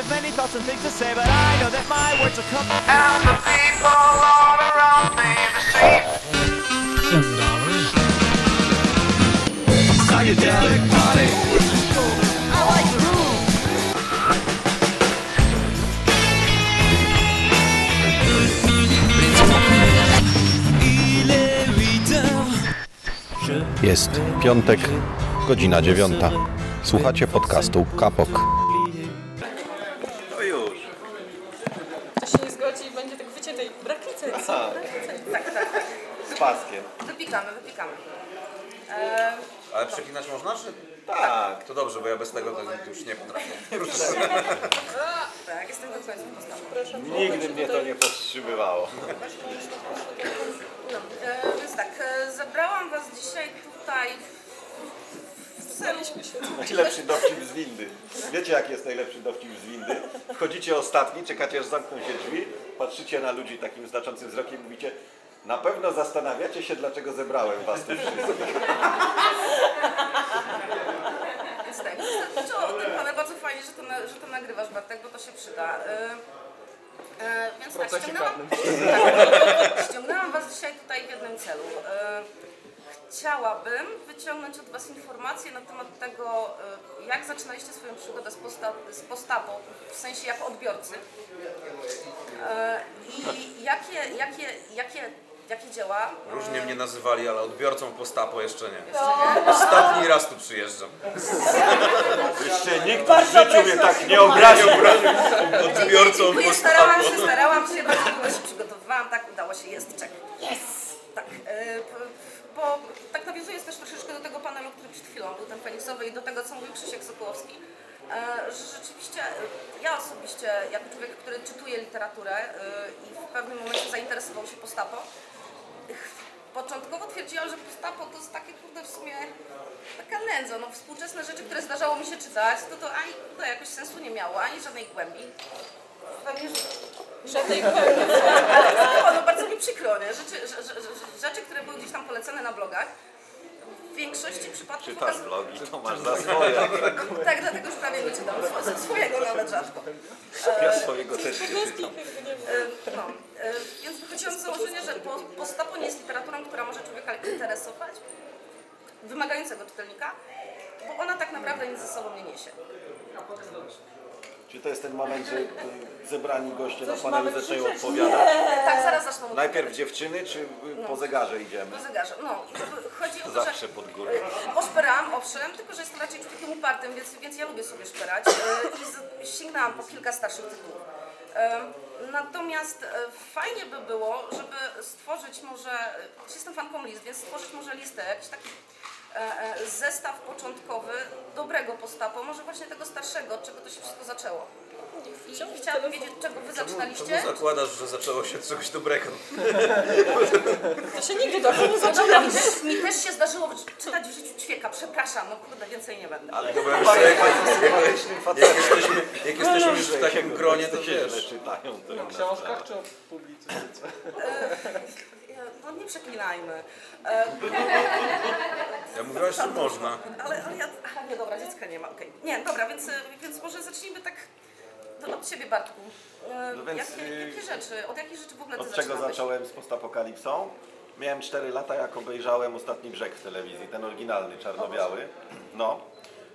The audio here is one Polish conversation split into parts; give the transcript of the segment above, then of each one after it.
have many thoughts and things to say, but I know that my words will come. And the people all around me, the streets Ten dollars. Psychedelic party. I like groove. Il est 8 heures. Je Jest piątek, godzina dziewiąta. Słuchacie podcastu Kapok. No już. To się nie zgodzi i będzie tak wyciętej. Brak licencji. Brak licencji. Tak, tak. Z paskiem. Wypikamy, wypikamy. E, Ale przeklinać można, czy? Tak. To dobrze, bo ja bez tego to już nie potrafię. tak, jestem do końca postawy. Nigdy mnie to nie powstrzymywało. No, e, więc tak, e, zebrałam Was dzisiaj tutaj w celu... Najlepszy dowcip z windy. Wiecie jaki jest najlepszy dowcip z windy? Wchodzicie ostatni, czekacie aż zamkną się drzwi, patrzycie na ludzi takim znaczącym wzrokiem i mówicie na pewno zastanawiacie się, dlaczego zebrałem was tu wszystkich. Więc tak, to, pane, bardzo fajnie, że to, na, że to nagrywasz, Bartek, bo to się przyda. E, e, więc tak, ściągnęłam, tak, ściągnęłam Was dzisiaj tutaj w jednym celu. E, chciałabym wyciągnąć od Was informacje na temat tego, e, jak zaczynaliście swoją przygodę z, posta, z postapą, w sensie jako odbiorcy. E, I jakie, jakie, jakie, jakie dzieła Różnie mnie nazywali, ale odbiorcą postapo jeszcze nie. Ostatni raz tu przyjeżdżam. Jeszcze nikt w życiu mnie tak nie obraził. Odbiorcą Dziękuję, starałam postapo. się, starałam się, bardzo długo się przygotowywałam, tak udało się, jest czek. Yes! Tak, p- bo tak nawiązując też troszeczkę do tego panelu, który przed chwilą był ten Feniksowy i do tego, co mówił Krzysiek Sokołowski, e, że rzeczywiście e, ja osobiście, jako człowiek, który czytuje literaturę e, i w pewnym momencie zainteresował się postapo, Początkowo twierdziłam, że postapo to jest takie kurde w sumie taka nędza. No, współczesne rzeczy, które zdarzało mi się czytać, to to ani kurde jakoś sensu nie miało, ani żadnej głębi. Żadnej głębi. Ale było, no bardzo mi przykro, nie? Rzeczy, rzeczy, które były gdzieś tam polecane na blogach, w większości przypadków Czytasz okaz- vlogi, to masz za swoje. Tak, dlatego już prawie nie czytam. Swo- Swojego nawet rzadko. Ja swojego też nie czytam. E, No, e, więc wychodziłam z założenia, że po- postapo nie jest literaturą, która może człowieka interesować, wymagającego czytelnika, bo ona tak naprawdę nic ze sobą nie niesie. Czy to jest ten moment, że y, zebrani goście na panelu zaczynają odpowiadać? Tak, zaraz zaczną Najpierw dziewczyny, czy y, po zegarze idziemy? do zegarza. No, chodzi o to, że Zawsze pod górę. e, poszperałam, owszem, tylko że jestem raczej człowiekiem upartym, więc, więc ja lubię sobie szperać e, i sięgnęłam po kilka starszych tytułów. E, Natomiast e, fajnie by było, żeby stworzyć może, e, jestem fanką list, więc stworzyć może listę, jakiś taki e, e, zestaw początkowy dobrego postapo, może właśnie tego starszego, od czego to się wszystko zaczęło. I chciałabym wiedzieć, czego wy zaczynaliście. Czemu zakładasz, że zaczęło się od czegoś dobrego? To się nigdy dobrze nie zaczyna. Mi też, mi też się zdarzyło czytać w życiu ćwieka, przepraszam, no kurde, więcej nie będę. Ale To sympatycznym Jak facetem. jesteśmy, jak jesteśmy już w takim gronie, to wiesz. czytają. To O inna książkach czy o publicystyce? No nie przeklinajmy. E, Ja mówiłaś, że można. ale, ale ja... Aha, nie, dobra, dziecka nie ma, okej. Nie, dobra, więc, więc może zacznijmy tak do- od Ciebie, Bartku. E, No więc, jakie, y, jakie rzeczy, od jakich rzeczy w ogóle Ty Od czego zacząłem z postapokalipsą? Miałem 4 lata, jak obejrzałem Ostatni Brzeg w telewizji, ten oryginalny, czarno-biały. No.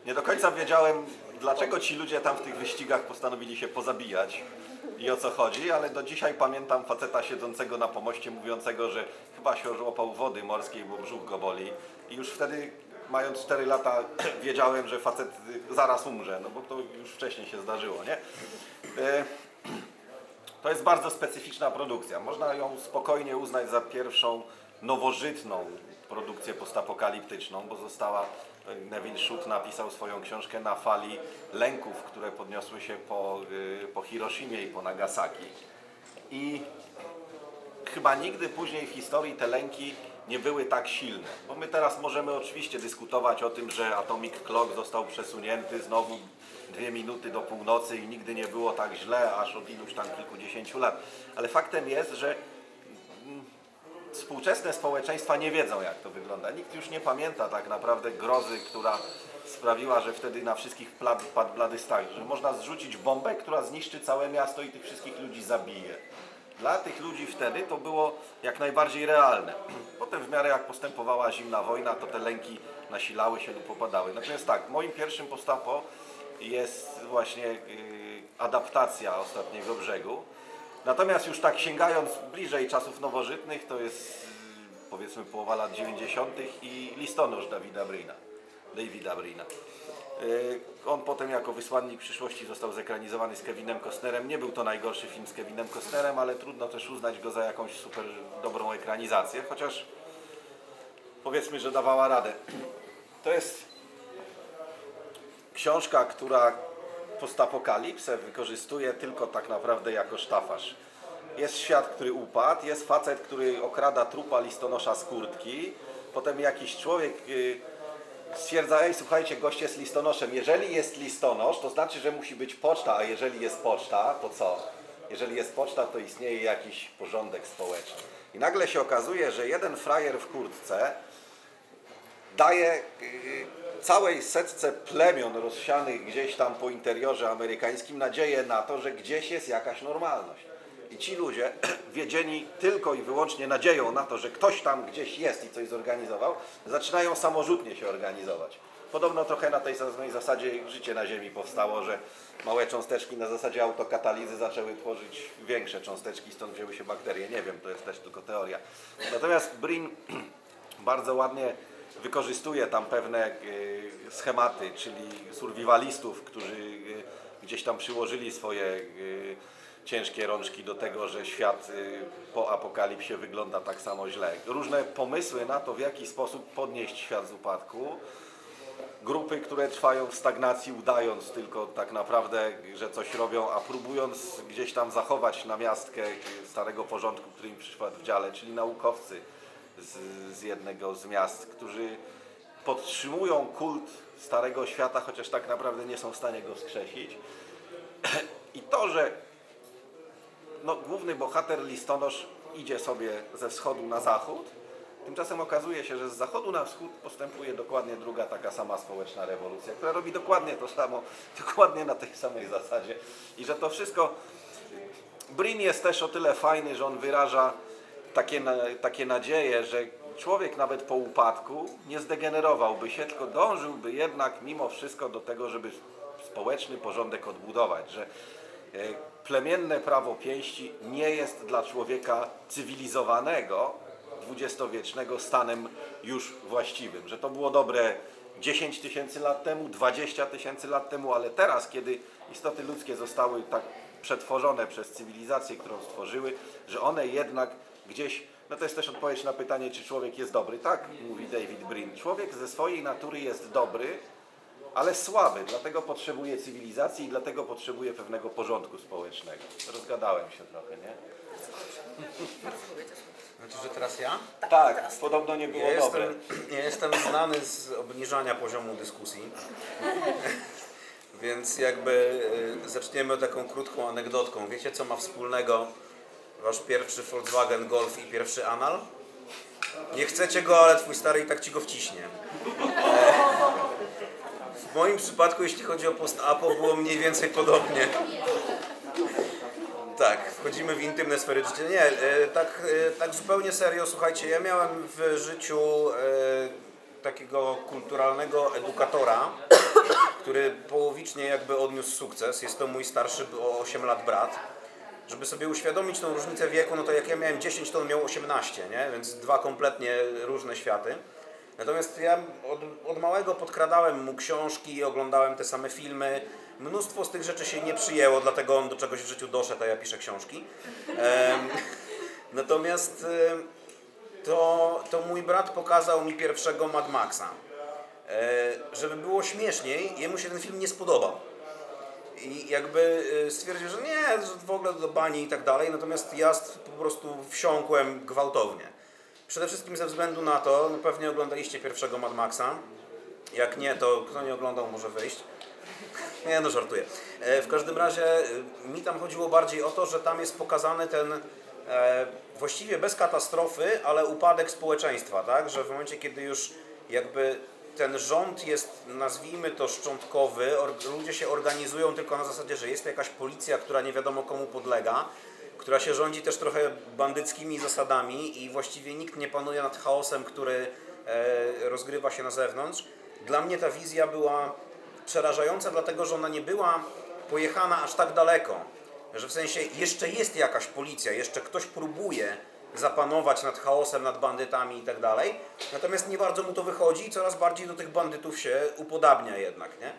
Nie do końca wiedziałem, dlaczego ci ludzie tam w tych wyścigach postanowili się pozabijać i o co chodzi, ale do dzisiaj pamiętam faceta siedzącego na pomoście, mówiącego, że chyba się ożłopał wody morskiej, bo brzuch go boli. I już wtedy, mając 4 lata, wiedziałem, że facet zaraz umrze, no bo to już wcześniej się zdarzyło, nie? E, to jest bardzo specyficzna produkcja. Można ją spokojnie uznać za pierwszą nowożytną produkcję postapokaliptyczną, bo została, Neville Shute napisał swoją książkę na fali lęków, które podniosły się po, y, po Hiroshimie i po Nagasaki. I chyba nigdy później w historii te lęki nie były tak silne. Bo my teraz możemy oczywiście dyskutować o tym, że Atomic Clock został przesunięty znowu dwie minuty do północy i nigdy nie było tak źle, aż od iluś tam kilkudziesięciu lat. Ale faktem jest, że współczesne społeczeństwa nie wiedzą, jak to wygląda. Nikt już nie pamięta tak naprawdę grozy, która sprawiła, że wtedy na wszystkich padł blady strach, że można zrzucić bombę, która zniszczy całe miasto i tych wszystkich ludzi zabije. Dla tych ludzi wtedy to było jak najbardziej realne. Potem w miarę jak postępowała zimna wojna, to te lęki nasilały się lub popadały. Natomiast tak, moim pierwszym postapo jest właśnie yy, adaptacja Ostatniego Brzegu. Natomiast już tak sięgając bliżej czasów nowożytnych, to jest powiedzmy połowa lat 90. i listonosz Dawida Brina. Davida Brina. Yy, On potem jako wysłannik przyszłości został zekranizowany z Kevinem Costnerem. Nie był to najgorszy film z Kevinem Costnerem, ale trudno też uznać go za jakąś super dobrą ekranizację, chociaż powiedzmy, że dawała radę. To jest książka, która postapokalipsę wykorzystuje tylko tak naprawdę jako sztafaż. Jest świat, który upadł, jest facet, który okrada trupa listonosza z kurtki, potem jakiś człowiek y, stwierdza, ej słuchajcie, gość jest listonoszem. Jeżeli jest listonosz, to znaczy, że musi być poczta, a jeżeli jest poczta, to co? Jeżeli jest poczta, to istnieje jakiś porządek społeczny. I nagle się okazuje, że jeden frajer w kurtce daje y, całej setce plemion rozsianych gdzieś tam po interiorze amerykańskim nadzieję na to, że gdzieś jest jakaś normalność. I ci ludzie, wiedzieni tylko i wyłącznie nadzieją na to, że ktoś tam gdzieś jest i coś zorganizował, zaczynają samorzutnie się organizować. Podobno trochę na tej samej zasadzie życie na Ziemi powstało, że małe cząsteczki na zasadzie autokatalizy zaczęły tworzyć większe cząsteczki, stąd wzięły się bakterie. Nie wiem, to jest też tylko teoria. Natomiast Brin bardzo ładnie wykorzystuje tam pewne e, schematy, czyli survivalistów, którzy e, gdzieś tam przyłożyli swoje e, ciężkie rączki do tego, że świat po apokalipsie wygląda tak samo źle. Różne pomysły na to, w jaki sposób podnieść świat z upadku. Grupy, które trwają w stagnacji, udając tylko tak naprawdę, że coś robią, a próbując gdzieś tam zachować namiastkę starego porządku, który im przypadł w dziale, czyli naukowcy z, z jednego z miast, którzy podtrzymują kult Starego Świata, chociaż tak naprawdę nie są w stanie go wskrzesić. I to, że no, główny bohater listonosz idzie sobie ze wschodu na zachód, tymczasem okazuje się, że z zachodu na wschód postępuje dokładnie druga taka sama społeczna rewolucja, która robi dokładnie to samo, dokładnie na tej samej zasadzie. I że to wszystko... Brin jest też o tyle fajny, że on wyraża takie, takie nadzieje, że człowiek nawet po upadku nie zdegenerowałby się, tylko dążyłby jednak mimo wszystko do tego, żeby społeczny porządek odbudować, że e, plemienne prawo pięści nie jest dla człowieka cywilizowanego, dwudziestowiecznego stanem już właściwym, że to było dobre 10 tysięcy lat temu, 20 tysięcy lat temu, ale teraz, kiedy istoty ludzkie zostały tak przetworzone przez cywilizację, którą stworzyły, że one jednak gdzieś, no to jest też odpowiedź na pytanie, czy człowiek jest dobry. Tak, mówi David Brin. Człowiek ze swojej natury jest dobry, ale słaby, dlatego potrzebuje cywilizacji i dlatego potrzebuje pewnego porządku społecznego. Rozgadałem się trochę, nie? Znaczy, że teraz ja? Tak, podobno nie było Ja dobre. jestem, ja jestem znany z obniżania poziomu dyskusji. Więc jakby y, zaczniemy taką krótką anegdotką. Wiecie, co ma wspólnego wasz pierwszy Volkswagen Golf i pierwszy Anal? Nie chcecie go, ale twój stary i tak ci go wciśnie. E, W moim przypadku, jeśli chodzi o post-apo, było mniej więcej podobnie. Tak, wchodzimy w intymne sfery życia. Nie, e, tak, e, tak zupełnie serio, słuchajcie, ja miałem w życiu takiego kulturalnego edukatora, który połowicznie jakby odniósł sukces. Jest to mój starszy o 8 lat brat. Żeby sobie uświadomić tą różnicę wieku, no to jak ja miałem 10, to on miał 18, nie? Więc dwa kompletnie różne światy. Natomiast ja od, od małego podkradałem mu książki, oglądałem te same filmy. Mnóstwo z tych rzeczy się nie przyjęło, dlatego on do czegoś w życiu doszedł, a ja piszę książki. Natomiast to, to mój brat pokazał mi pierwszego Mad Maxa. E, żeby było śmieszniej, jemu się ten film nie spodobał. I jakby y, stwierdził, że nie, że w ogóle do bani i tak dalej, natomiast ja po prostu wsiąkłem gwałtownie. Przede wszystkim ze względu na to, no pewnie oglądaliście pierwszego Mad Maxa. Jak nie, to kto nie oglądał może wyjść. Nie, no żartuję. E, w każdym razie y, mi tam chodziło bardziej o to, że tam jest pokazany ten e, właściwie bez katastrofy, ale upadek społeczeństwa, tak? Że w momencie, kiedy już jakby ten rząd jest, nazwijmy to, szczątkowy, ludzie się organizują tylko na zasadzie, że jest jakaś policja, która nie wiadomo komu podlega, która się rządzi też trochę bandyckimi zasadami i właściwie nikt nie panuje nad chaosem, który e, rozgrywa się na zewnątrz. Dla mnie ta wizja była przerażająca, dlatego że ona nie była pojechana aż tak daleko, że w sensie jeszcze jest jakaś policja, jeszcze ktoś próbuje zapanować nad chaosem, nad bandytami i tak dalej, natomiast nie bardzo mu to wychodzi i coraz bardziej do tych bandytów się upodabnia jednak, nie?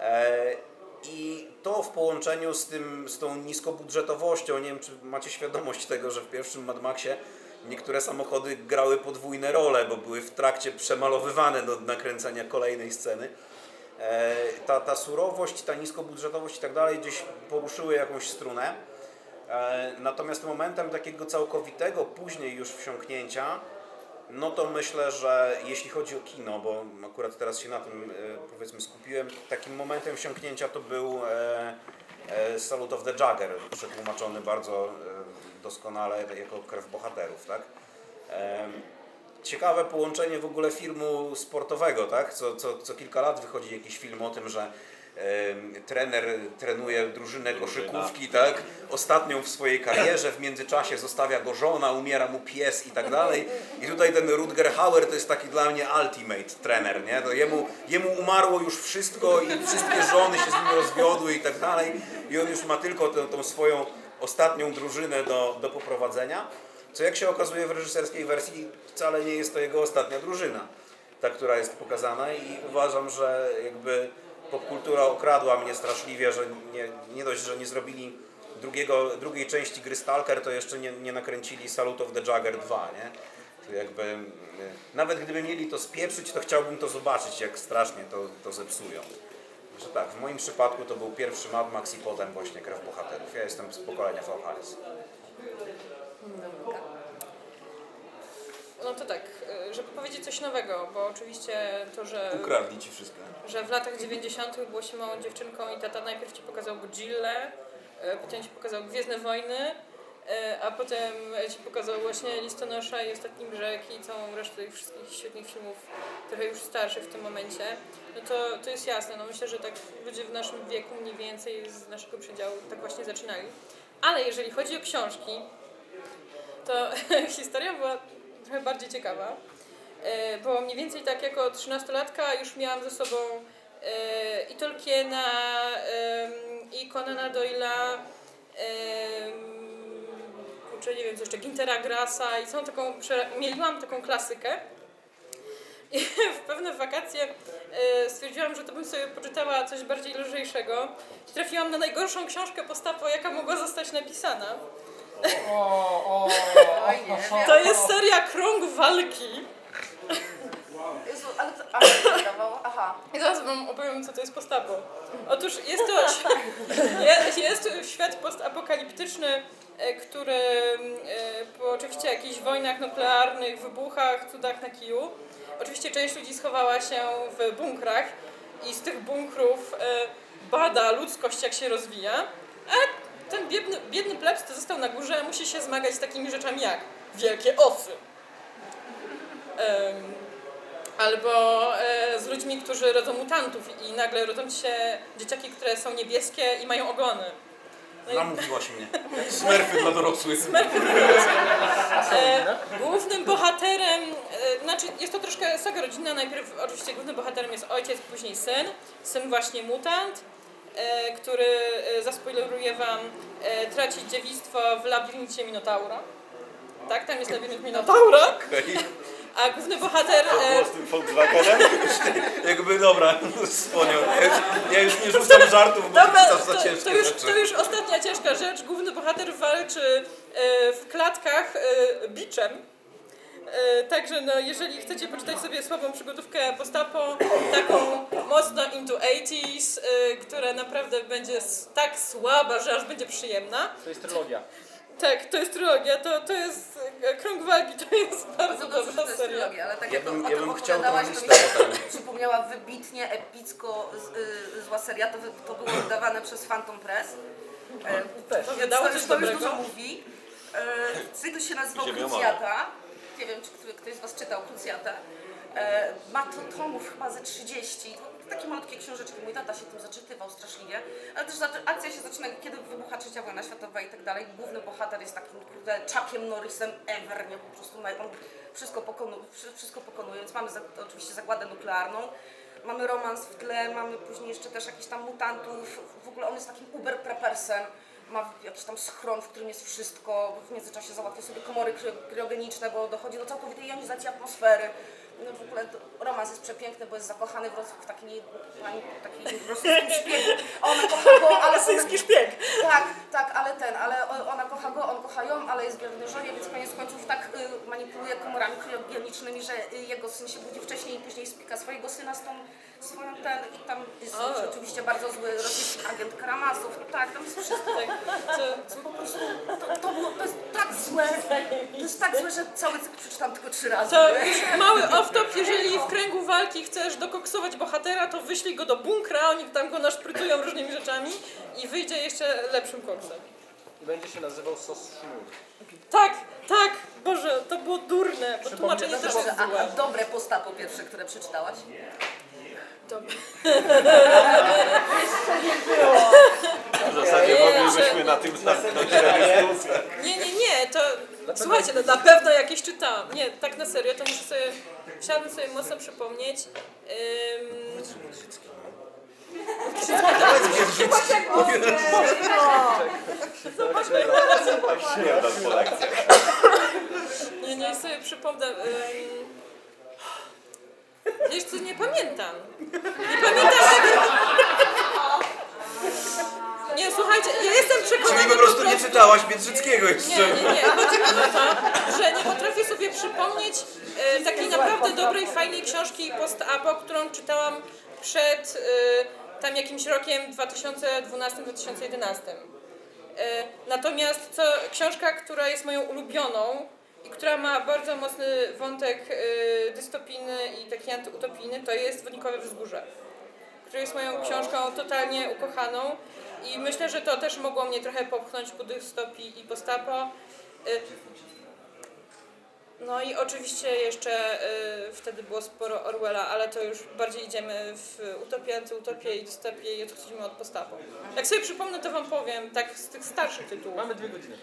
E, I to w połączeniu z, tym, z tą niskobudżetowością, nie wiem czy macie świadomość tego, że w pierwszym Mad Maxie niektóre samochody grały podwójne role, bo były w trakcie przemalowywane do nakręcenia kolejnej sceny. E, Ta, ta surowość, ta niskobudżetowość i tak dalej gdzieś poruszyły jakąś strunę. E, Natomiast momentem takiego całkowitego później już wsiąknięcia, no to myślę, że jeśli chodzi o kino, bo akurat teraz się na tym e, powiedzmy skupiłem, takim momentem wsiąknięcia to był e, Salute of the Jagger, przetłumaczony bardzo doskonale jako krew bohaterów, tak? Ciekawe połączenie w ogóle filmu sportowego, tak? Co, co, co kilka lat wychodzi jakiś film o tym, że trener trenuje drużynę koszykówki, tak? Ostatnią w swojej karierze, w międzyczasie zostawia go żona, umiera mu pies i tak dalej. I tutaj ten Rutger Hauer to jest taki dla mnie ultimate trener, nie? To jemu, jemu umarło już wszystko i wszystkie żony się z nim rozwiodły i tak dalej. I on już ma tylko tę, tą swoją ostatnią drużynę do, do poprowadzenia. Co jak się okazuje w reżyserskiej wersji wcale nie jest to jego ostatnia drużyna, ta, która jest pokazana i uważam, że jakby popkultura okradła mnie straszliwie, że nie, nie dość, że nie zrobili drugiego, drugiej części gry Stalker, to jeszcze nie, nie nakręcili Salute of the Jagger 2, nie? To jakby, y, nawet gdyby mieli to spieprzyć, to chciałbym to zobaczyć, jak strasznie to, to zepsują. Że tak, w moim przypadku to był pierwszy Mad Max i potem właśnie Krew Bohaterów. Ja jestem z pokolenia VHS. No to tak, y, żeby powiedzieć coś nowego, bo oczywiście to, że, Ukradli ci wszystko. że w latach 90. było się małą dziewczynką i tata najpierw ci pokazał Godzilla, y, potem ci pokazał Gwiezdne Wojny, y, a potem ci pokazał właśnie Listonosza i Ostatni Brzeg i całą resztę tych wszystkich świetnych filmów, trochę już starszych w tym momencie, no to, to jest jasne. No myślę, że tak ludzie w naszym wieku mniej więcej z naszego przedziału tak właśnie zaczynali. Ale jeżeli chodzi o książki, to historia była trochę bardziej ciekawa, e, bo mniej więcej tak jako 13-latka już miałam ze sobą e, i Tolkiena, i Conana Doyle'a, em, kurczę, nie wiem co jeszcze, Gintera Grassa i całą taką, mieliłam taką klasykę. I w pewne wakacje e, stwierdziłam, że to bym sobie poczytała coś bardziej lżejszego. Trafiłam na najgorszą książkę postapo, jaka mogła zostać napisana. To jest seria Krąg Walki. Jezu, ale to wydawało, aha. I zaraz wam opowiem, co to jest postapo. Otóż jest to, jest, jest to świat postapokaliptyczny, e, który e, po oczywiście jakichś wojnach nuklearnych, wybuchach, cudach na kiju, oczywiście część ludzi schowała się w bunkrach i z tych bunkrów e, bada ludzkość, jak się rozwija, a ten biedny, biedny plebs, to został na górze, musi się zmagać z takimi rzeczami jak wielkie osy. Em, Albo e, z ludźmi, którzy rodzą mutantów i nagle rodzą się dzieciaki, które są niebieskie i mają ogony. No Namówiłaś mnie. Smurfy dla dorosłych. e, głównym bohaterem, e, znaczy jest to troszkę saga rodzinna, najpierw oczywiście głównym bohaterem jest ojciec, później syn. Syn właśnie mutant, który, e, zaspoileruję wam, e, traci dziewictwo w labiryncie Minotaura. Tak, tam jest labirynt Minotaura. A główny bohater... E, z tym Volkswagenem? Jakby dobra, wspomniał. Ja już, ja już nie rzucam żartów, bo Dobra, czytasz to, za ciężkie to, już, rzeczy. to już ostatnia ciężka rzecz. Główny bohater walczy e, w klatkach e, biczem. E, także no, jeżeli chcecie poczytać sobie słabą przygodówkę postapo, taką mocno into 80s, e, która naprawdę będzie tak słaba, że aż będzie przyjemna. To jest trylogia. Tak, to jest trylogia, to, to jest e, Krąg Walki, to jest bardzo Bardzo dobrze, że to dobra jest seria. trylogia, ale tak Ja bym- ja bym chciał tą to listę przypomniała wybitnie, epicko z, y, zła seria. To, to było wydawane przez Phantom Press. E, To to, już- to już dużo mówi. E, cykl się nazywał Krucjata. Nie wiem, czy ktoś, ktoś z Was czytał Krucjatę. E, ma to tomów chyba ze 30. To takie malutkie książeczki. Mój tata się tym zaczytywał straszliwie. Ale też akcja się zaczyna, kiedy wybucha trzecia wojna światowa i tak dalej. Główny bohater jest takim kurde Chuckiem Norrisem ever, nie? Po prostu on wszystko pokonuje, wszystko pokonuje. Więc mamy za, oczywiście zakładę nuklearną. Mamy romans w tle, mamy później jeszcze też jakichś tam mutantów. W ogóle on jest takim uber preppersem. Ma jakiś tam schron, w którym jest wszystko. W międzyczasie załatwia sobie komory kry- kryogeniczne, bo dochodzi do całkowitej jonizacji atmosfery. No w ogóle romans jest przepiękny, bo jest zakochany w, w takiej, pani, takiej rosyjskim szpiegu. A Ona kocha go, ale... Rosyjski szpieg. Tak, tak, ale ten, ale ona kocha go, on kocha ją, ale jest wierny żonie, więc koniec końców tak y, manipuluje komorami kryogenicznymi, że y, jego syn się budzi wcześniej i później spika swojego syna z tą swoją ten i tam jest O. oczywiście bardzo zły rosyjski agent Karamazow, no tak, tam jest wszystko. To, To po prostu, to, to, było, to jest tak złe, to jest tak złe, że cały cykl przeczytałam tylko trzy razy. to mały off-top, jeżeli w kręgu walki chcesz dokoksować bohatera, to wyślij go do bunkra, oni tam go naszprytują różnymi rzeczami i wyjdzie jeszcze lepszym koksem. I będzie się nazywał sos sznur. Tak, tak, Boże, to było durne, bo tłumaczenie też jest a, a złe. dobre postapo pierwsze, które przeczytałaś? Dobre. W zasadzie moglibyśmy na tym zamknąć dyskusję. Nie, nie, nie, to słuchajcie, no na pewno jakieś czytałam. Nie, tak na serio, to muszę sobie, chciałabym sobie mocno przypomnieć. Ym, Śniadam po lekcjach. nie, nie sobie przypomnę. Wiesz co, nie pamiętam. Nie pamiętam tego. Nie, słuchajcie, ja jestem przekonana Czyli po prostu nie czytałaś Biedrzyckiego jeszcze. Nie, nie, nie. Chodzi mi o to, że nie potrafię sobie przypomnieć e, takiej naprawdę dobrej, fajnej książki post-apo, którą czytałam przed e, tam jakimś rokiem 2012-2011. E, natomiast co, książka, która jest moją ulubioną i która ma bardzo mocny wątek e, dystopijny i taki antyutopijny, to jest Wodnikowe Wzgórze który jest moją książką totalnie ukochaną i myślę, że to też mogło mnie trochę popchnąć ku dystopii i postapo. No i oczywiście jeszcze y, wtedy było sporo Orwella, ale to już bardziej idziemy w utopię, antyutopię i dystopię i odchodzimy od postapo. Jak sobie przypomnę, to wam powiem, tak z tych starszych tytułów. Mamy dwie godziny.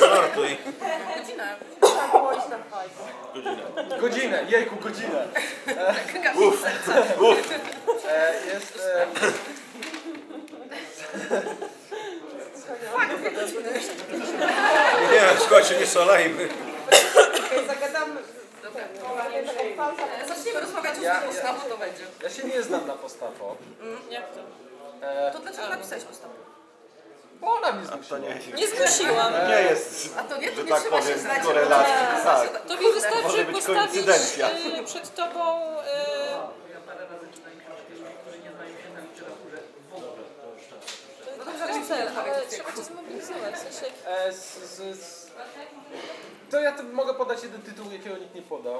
Żartuj. Godzinę. Godzinę, jejku, godzinę. Uff. E, jest... E, Nie, słuchajcie, nie szalejmy. Zaczniemy rozmawiać o Ja- postapo, to będzie. ja się nie znam na postapo. Jak to? E, To dlaczego napisałeś postapo? bo ona mnie zmusiła. nie, Nie zmusiłam. nie jest, A to nie, to że nie tak trzeba się powiem, znać. korelacji. Tak. To mi wystarczy postawić przed tobą y, No dobrze, ale cel, ale trzeba cię zmobilizować. E, z, z, z, to ja to mogę podać jeden tytuł, jakiego nikt nie podał.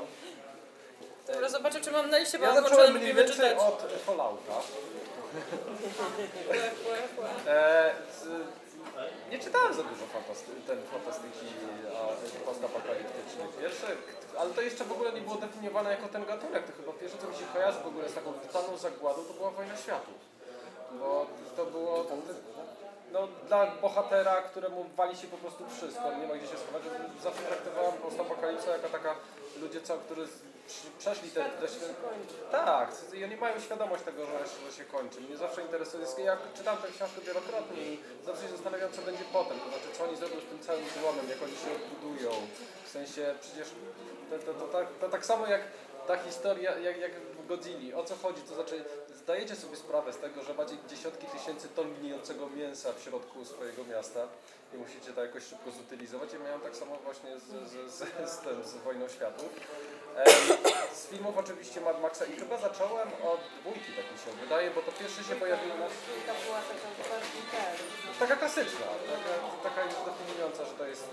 dobra, zobaczę, czy mam na liście, bo Ja zacząłem mniej więcej czytać. od Fallouta. E, z, nie czytałem za dużo fantasty, ten, fantastyki postapokaliptycznej. Pierwsze, ale to jeszcze w ogóle nie było definiowane jako ten gatunek. To chyba pierwsze, co mi się kojarzy w ogóle z taką totalną zagładą, to była Wojna Światów. Bo to było no, dla bohatera, któremu wali się po prostu wszystko, nie ma gdzie się schować. Zawsze traktowałem postapokalipsę jako taka ludzie, co, którzy przeszli te, te Tak, i oni mają świadomość tego, że, że się kończy. Mnie zawsze interesuje, ja czytam tę książkę wielokrotnie i zawsze się zastanawiam, co będzie potem, to znaczy, co oni zrobią z tym całym złomem, jak oni się odbudują. W sensie, przecież to, to, to, tak- to tak samo jak ta historia, jak, jak w Godzilli, o co chodzi, to znaczy zdajecie sobie sprawę z tego, że macie dziesiątki tysięcy ton gnijącego mięsa w środku swojego miasta i musicie to jakoś szybko zutylizować. Ja miałem tak samo właśnie z, z, z, z, tym, z Wojną Światów. Z filmów oczywiście Mad Maxa i chyba zacząłem od dwójki, tak mi się wydaje, bo to pierwszy się pojawił na... Taka klasyczna, taka, taka już definiująca, że to jest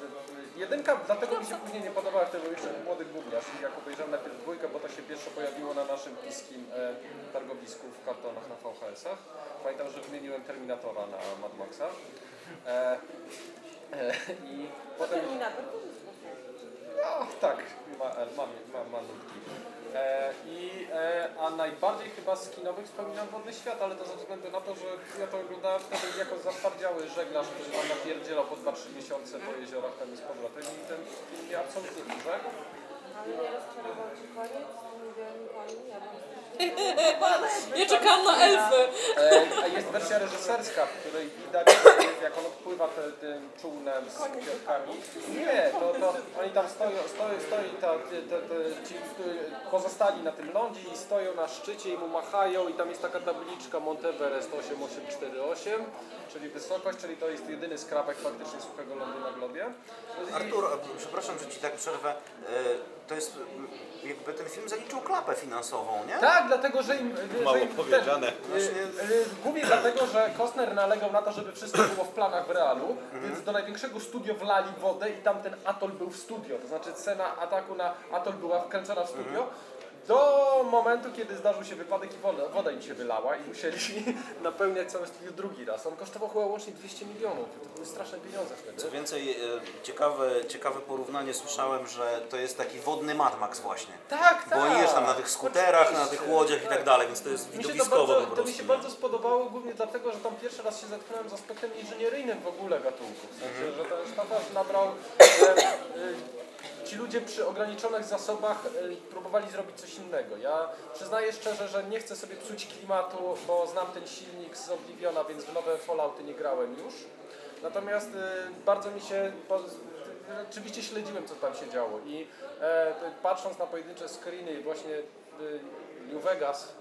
jedynka, dlatego mi się później nie podobała, był jeszcze młody gówniarz jak obejrzałem najpierw dwójkę, bo to się pierwsze pojawiło na naszym piskim e, targowisku w kartonach na VHS-ach. Pamiętam, że wymieniłem Terminatora na Mad Maxa. E, e, I potem... No tak, ma, ma, ma, ma. E, i, e, a najbardziej chyba z kinowych wspominam Wodny Świat, ale to ze względu na to, że ja to oglądałem wtedy jako zatwardziały żeglarz, który tam napierdzielał po 2-3 miesiące po jeziorach tam z powrotem i ten film mnie absolutnie urzekł. Ale nie rozczarował Cię koniec Ja czekałam na elfy. E, a jest wersja reżyserska, w której widać, jak on odpływa tym czółnem z kwiatkami. Nie, to, to oni tam stoją, stoją, stoi ta, te, te, te, ci którzy pozostali na tym lądzie i stoją na szczycie i mu machają i tam jest taka tabliczka Monteverest 8848, czyli wysokość, czyli to jest jedyny skrawek faktycznie suchego lądu na globie. I- Artur, przepraszam, że ci tak przerwę. E, To jest jakby ten film zaliczył klapę finansową, nie? Tak, dlatego, że im... Mało że im powiedziane. Ten, y, y, głównie dlatego, że Kostner nalegał na to, żeby wszystko było w planach w realu, więc do największego studio wlali wodę i tam ten atol był w studio. To znaczy scena ataku na atol była wkręcona w studio. Do momentu, kiedy zdarzył się wypadek i woda, woda im się wylała i musieli napełniać całe studio drugi raz. On kosztował chyba łącznie 200 milionów. To były straszne pieniądze wtedy. Co więcej, e, ciekawe, ciekawe porównanie słyszałem, że to jest taki wodny Mad Max właśnie. Tak, tak. Bo oni jest tam na tych skuterach, na tych łodziach i tak dalej, więc to jest Mi się to, widowiskowo bardzo, po to mi się nie? bardzo spodobało głównie dlatego, że tam pierwszy raz się zetknąłem z aspektem inżynieryjnym w ogóle gatunku. W sensie, że ten sztafaż nabrał... E, e, Ci ludzie przy ograniczonych zasobach e, próbowali zrobić coś innego. Ja przyznaję szczerze, że nie chcę sobie psuć klimatu, bo znam ten silnik z Obliviona, więc w nowe Fallouty nie grałem już. Natomiast e, bardzo mi się... Po, Oczywiście śledziłem, co tam się działo i e, patrząc na pojedyncze screeny właśnie e, New Vegas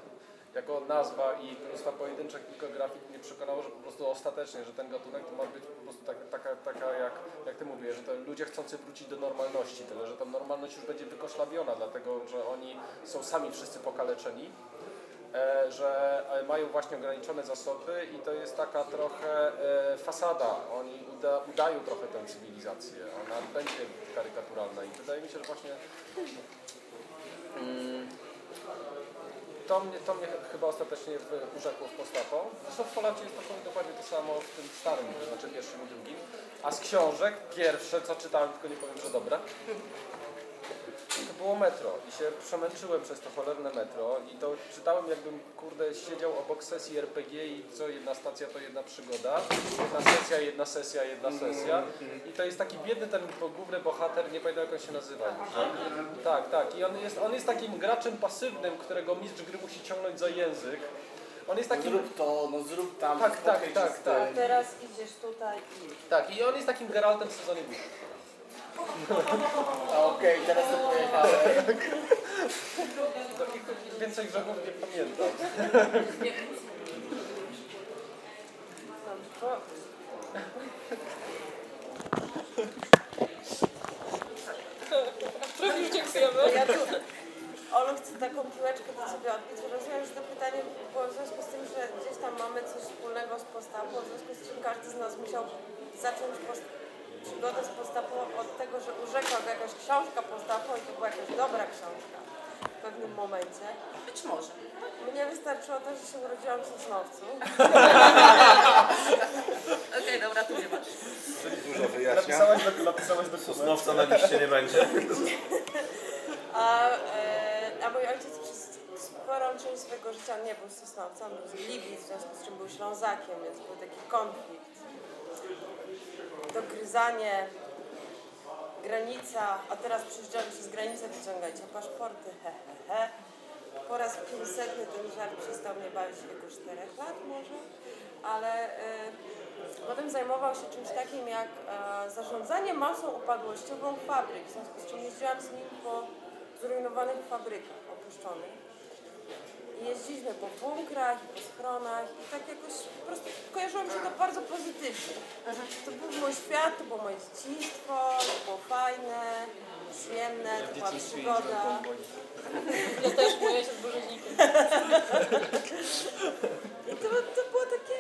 jako nazwa i plus ta pojedyncze kilka grafik mnie przekonało, że po prostu ostatecznie, że ten gatunek to ma być po prostu tak, taka, taka jak, jak Ty mówisz, że to ludzie chcący wrócić do normalności, tyle że ta normalność już będzie wykoszlawiona, dlatego że oni są sami wszyscy pokaleczeni, e, że e, mają właśnie ograniczone zasoby i to jest taka trochę e, fasada. Oni uda, udają trochę tę cywilizację, ona będzie karykaturalna i wydaje mi się, że właśnie mm, to mnie, to mnie chyba ostatecznie urzekło w postapo. Zresztą w Falloutie jest dokładnie, dokładnie to samo w tym starym, to znaczy pierwszym i drugim. A z książek, pierwsze co czytałem, tylko nie powiem, że dobre, to było metro i się przemęczyłem przez to cholerne metro i to czytałem jakbym, kurde, siedział obok sesji RPG i co jedna stacja to jedna przygoda, jedna sesja, jedna sesja, jedna sesja i to jest taki biedny ten główny bohater, nie pamiętam jak on się nazywa. Tak, tak i on jest, on jest takim graczem pasywnym, którego mistrz gry musi ciągnąć za język. On jest takim... Zrób to, no zrób tam. Tak, tak, tak, tak. tym. Teraz idziesz tutaj i... Tak, i on jest takim Geraltem w sezonie burzy. Okej, teraz to pojechałem. Takich więcej grzechów nie pamiętam. Trochę już dziękujemy. Ja tu... Olu chce taką piłeczkę do ciebie odbić. Rozumiem, że to pytanie było w związku z tym, że gdzieś tam mamy coś wspólnego z postapą, w związku z czym każdy z nas musiał zacząć post- przygodę z postapą od tego, że urzekła go jakaś książka postapą i to była jakaś dobra książka w pewnym momencie. Być może. Mnie wystarczyło to, że się urodziłam w Sosnowcu. Okej, dobra, tu nie masz. Dużo wyjaśnia. Napisałaś, do, napisałaś dokument. Sosnowca na liście nie będzie. A, e, a mój ojciec przez sporą część swojego życia nie był on był z Gliwic, w związku z czym był Ślązakiem, więc był taki konflikt. Dogryzanie, granica, a teraz przyjeżdżamy przez granicę, wyciągajcie paszporty, he, he, he. Po raz 500 ten żart przestał mnie bawić w wieku 4 lat może, ale e, potem zajmował się czymś takim jak e, zarządzanie masą upadłościową fabryk, w związku z czym jeździłam z nim po zrujnowanych fabrykach opuszczonych. I jeździliśmy po bunkrach i po schronach i tak jakoś po prostu kojarzyło mi się to bardzo pozytywnie. To był mój świat, to było moje dzieciństwo, to było fajne, przyjemne, to była przygoda. Ja też boję się z bożenikiem. I to, to było takie...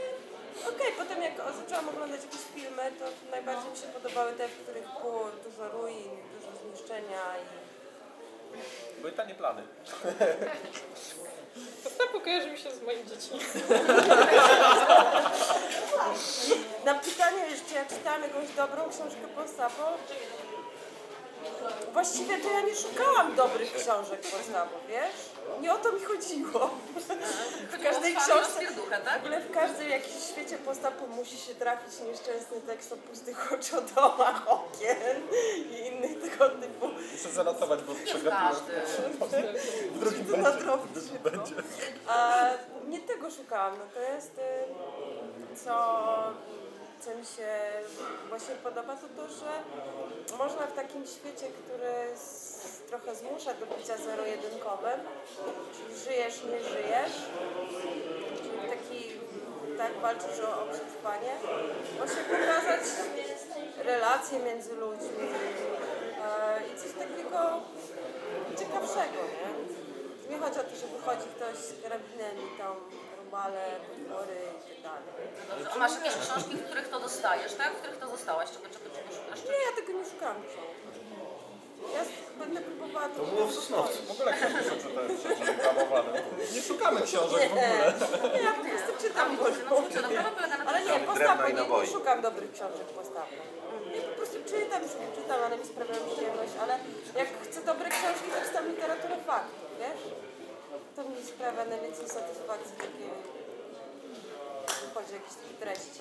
Okej, potem jak zaczęłam oglądać jakieś filmy, to najbardziej mi się podobały te, w których było dużo ruin, dużo zniszczenia i Były tanie plany. To kojarzy mi się z moim dzieciństwem. Na pytanie, czy ja czytałam jakąś dobrą książkę Postapo, właściwie to ja nie szukałam dobrych książek postawu, wiesz? Nie o to mi chodziło. W każdej książce, tak? w ogóle w każdym jakimś świecie postapu musi się trafić nieszczęsny tekst o pustych oczodołach, okien i innych tego typu. Muszę zanotować, bo przegapiłem. W drugim to nadrobić szybko. A nie tego szukałam, natomiast y, co, co mi się właśnie podoba, to to, że można w takim świecie, który s- trochę zmusza do bycia zero-jedynkowym, żyjesz, nie żyjesz, czyli taki, tak walczysz o, o przetrwanie, właśnie pokazać relacje między ludźmi e, i coś takiego ciekawszego, nie? Nie chodzi o to, że wychodzi ktoś z karabinem i tam robale, potwory i tak dalej. A masz jakieś książki, w których to dostajesz, tak? W których to dostałaś? Czego, czego, czego szukasz? Nie, ja tego nie szukałam książek. Ja będę próbowała... To było w Sosnowcu. W ogóle książki są czytane, reklamowane. Nie szukamy książek w ogóle. Nie, ja po prostu czytam No bo co, no, na tym, Ale nie, i nie, nie szukam dobrych książek postawu. Ja po prostu czytam, czytam, one mi sprawiają przyjemność, ale jak chcę dobre książki, to czytam literaturę faktów, wiesz? To mi sprawia najwięcej satysfakcji takiej, chodzi o jakieś takie treści.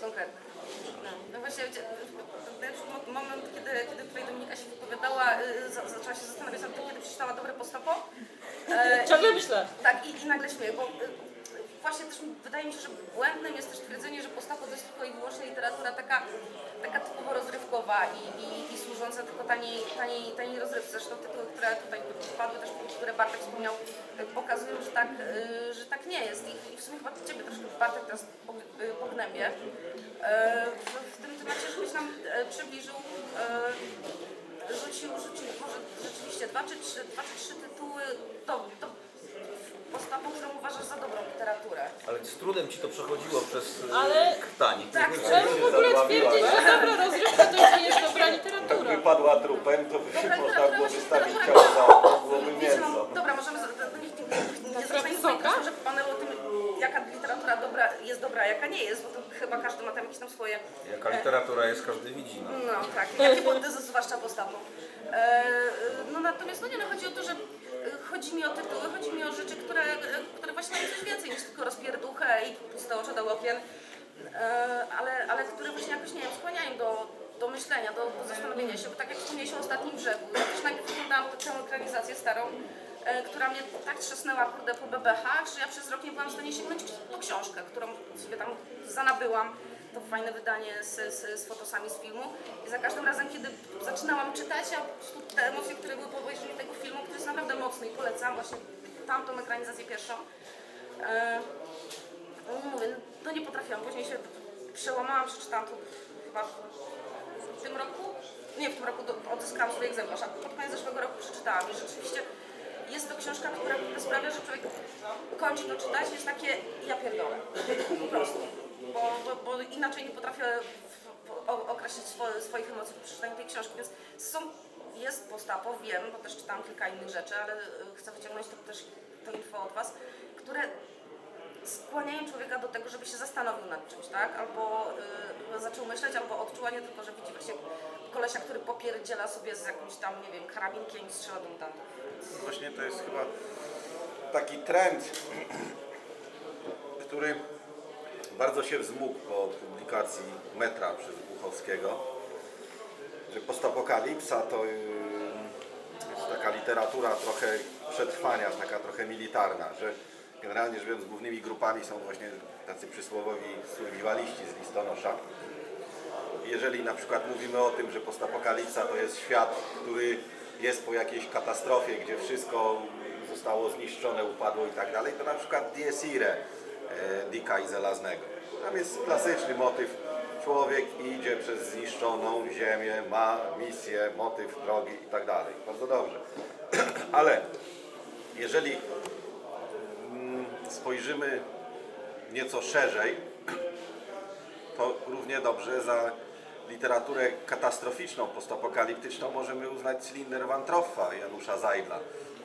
Konkretnie. No właśnie, wiecie, ten mo- moment, kiedy, kiedy tutaj Dominika się wypowiadała, y, za, zaczęła się zastanawiać nad tym, kiedy przeczytała dobre postapo. E, Ciągle myślę. Tak, i, i nagle śmieję, bo y, właśnie też wydaje mi się, że błędnym jest też twierdzenie, że postapo to jest tylko i wyłącznie literatura taka, taka typowo rozrywkowa i, i, i służąca tylko taniej, taniej, taniej rozrywce. Zresztą tytuły, które tutaj padły, też które Bartek wspomniał, y, pokazują, że tak, y, że tak nie jest. I, w sumie chyba Ciebie troszkę Bartek teraz y, pognębie. E, w, w tym temacie, żebyś nam przybliżył, rzucił, rzucił może rzeczywiście dwa czy trzy, dwa czy trzy tytuły do, do postawą, którą uważasz za dobrą literaturę. Ale z trudem ci to przechodziło przez e, Ale- krtani. Tak, Czemu w ogóle twierdzić, że dobra rozrywka to już nie jest dobra literatura? Wypadła trupem, to by się Dobra, można było wystawić ciało za byłoby no, mięso. dobra, możemy z- nie, zaczynajmy że panelu o tym, jaka literatura dobra, jest dobra, a jaka nie jest, bo to chyba każdy ma tam jakieś tam swoje Jaka literatura jest, każdy widzi. No. No tak, jakie błędy zwłaszcza postawą. E, no natomiast no nie, no chodzi o to, że e, chodzi mi o tytuły, chodzi mi o rzeczy, które, które właśnie mają coś więcej niż tylko rozpierduchę i puste oczy do okien, e, ale, ale które właśnie jakoś, nie wiem, skłaniają do, do myślenia, do, do zastanowienia się, bo tak jak wspomniałeś o Ostatnim Brzegu, ja też najpierw oglądałam tę ekranizację starą, e, która mnie tak trzasnęła kurde po bebechach, że ja przez rok nie byłam w stanie sięgnąć po książkę, którą sobie tam zanabyłam to fajne wydanie z, z, z fotosami z filmu. I za każdym razem, kiedy zaczynałam czytać, a te emocje, które były po obejrzeniu tego filmu, który jest naprawdę mocny i polecam właśnie tamtą ekranizację pierwszą, e, no mówię, no nie potrafiłam, później się przełamałam, przeczytałam to chyba w tym roku, nie w tym roku odzyskałam swój egzemplarz, a pod koniec zeszłego roku przeczytałam. I rzeczywiście jest to książka, która sprawia, że człowiek kończy to czytać jest takie, ja pierdolę, po prostu, bo, bo, bo inaczej nie potrafię określić swo, swoich emocji po przeczytaniu tej książki, więc są, jest postapo, wiem, bo też czytałam kilka innych rzeczy, ale y, chcę wyciągnąć to też to info od Was, które skłaniają człowieka do tego, żeby się zastanowił nad czymś, tak? Albo y, zaczął myśleć, albo odczuła nie tylko, że widzi właśnie kolesia, który popierdziela sobie z jakimś tam, nie wiem, karabinkiem i strzela mutantów. Właśnie to jest chyba taki trend, który bardzo się wzmógł po publikacji Metra przez Buchowskiego, że postapokalipsa to y, jest taka literatura trochę przetrwania, taka trochę militarna, że generalnie rzecz biorąc głównymi grupami są właśnie tacy przysłowowi survivaliści z listonosza. Jeżeli na przykład mówimy o tym, że postapokalipsa to jest świat, który jest po jakiejś katastrofie, gdzie wszystko zostało zniszczone, upadło i tak dalej, to na przykład Dies Irae Dicka i Zelaznego. Tam jest klasyczny motyw. Człowiek idzie przez zniszczoną ziemię, ma misję, motyw drogi i tak dalej. Bardzo dobrze. Ale jeżeli mm, spojrzymy nieco szerzej, to równie dobrze za literaturę katastroficzną, postapokaliptyczną możemy uznać Cylinder Van Troffa Janusza Zajdla,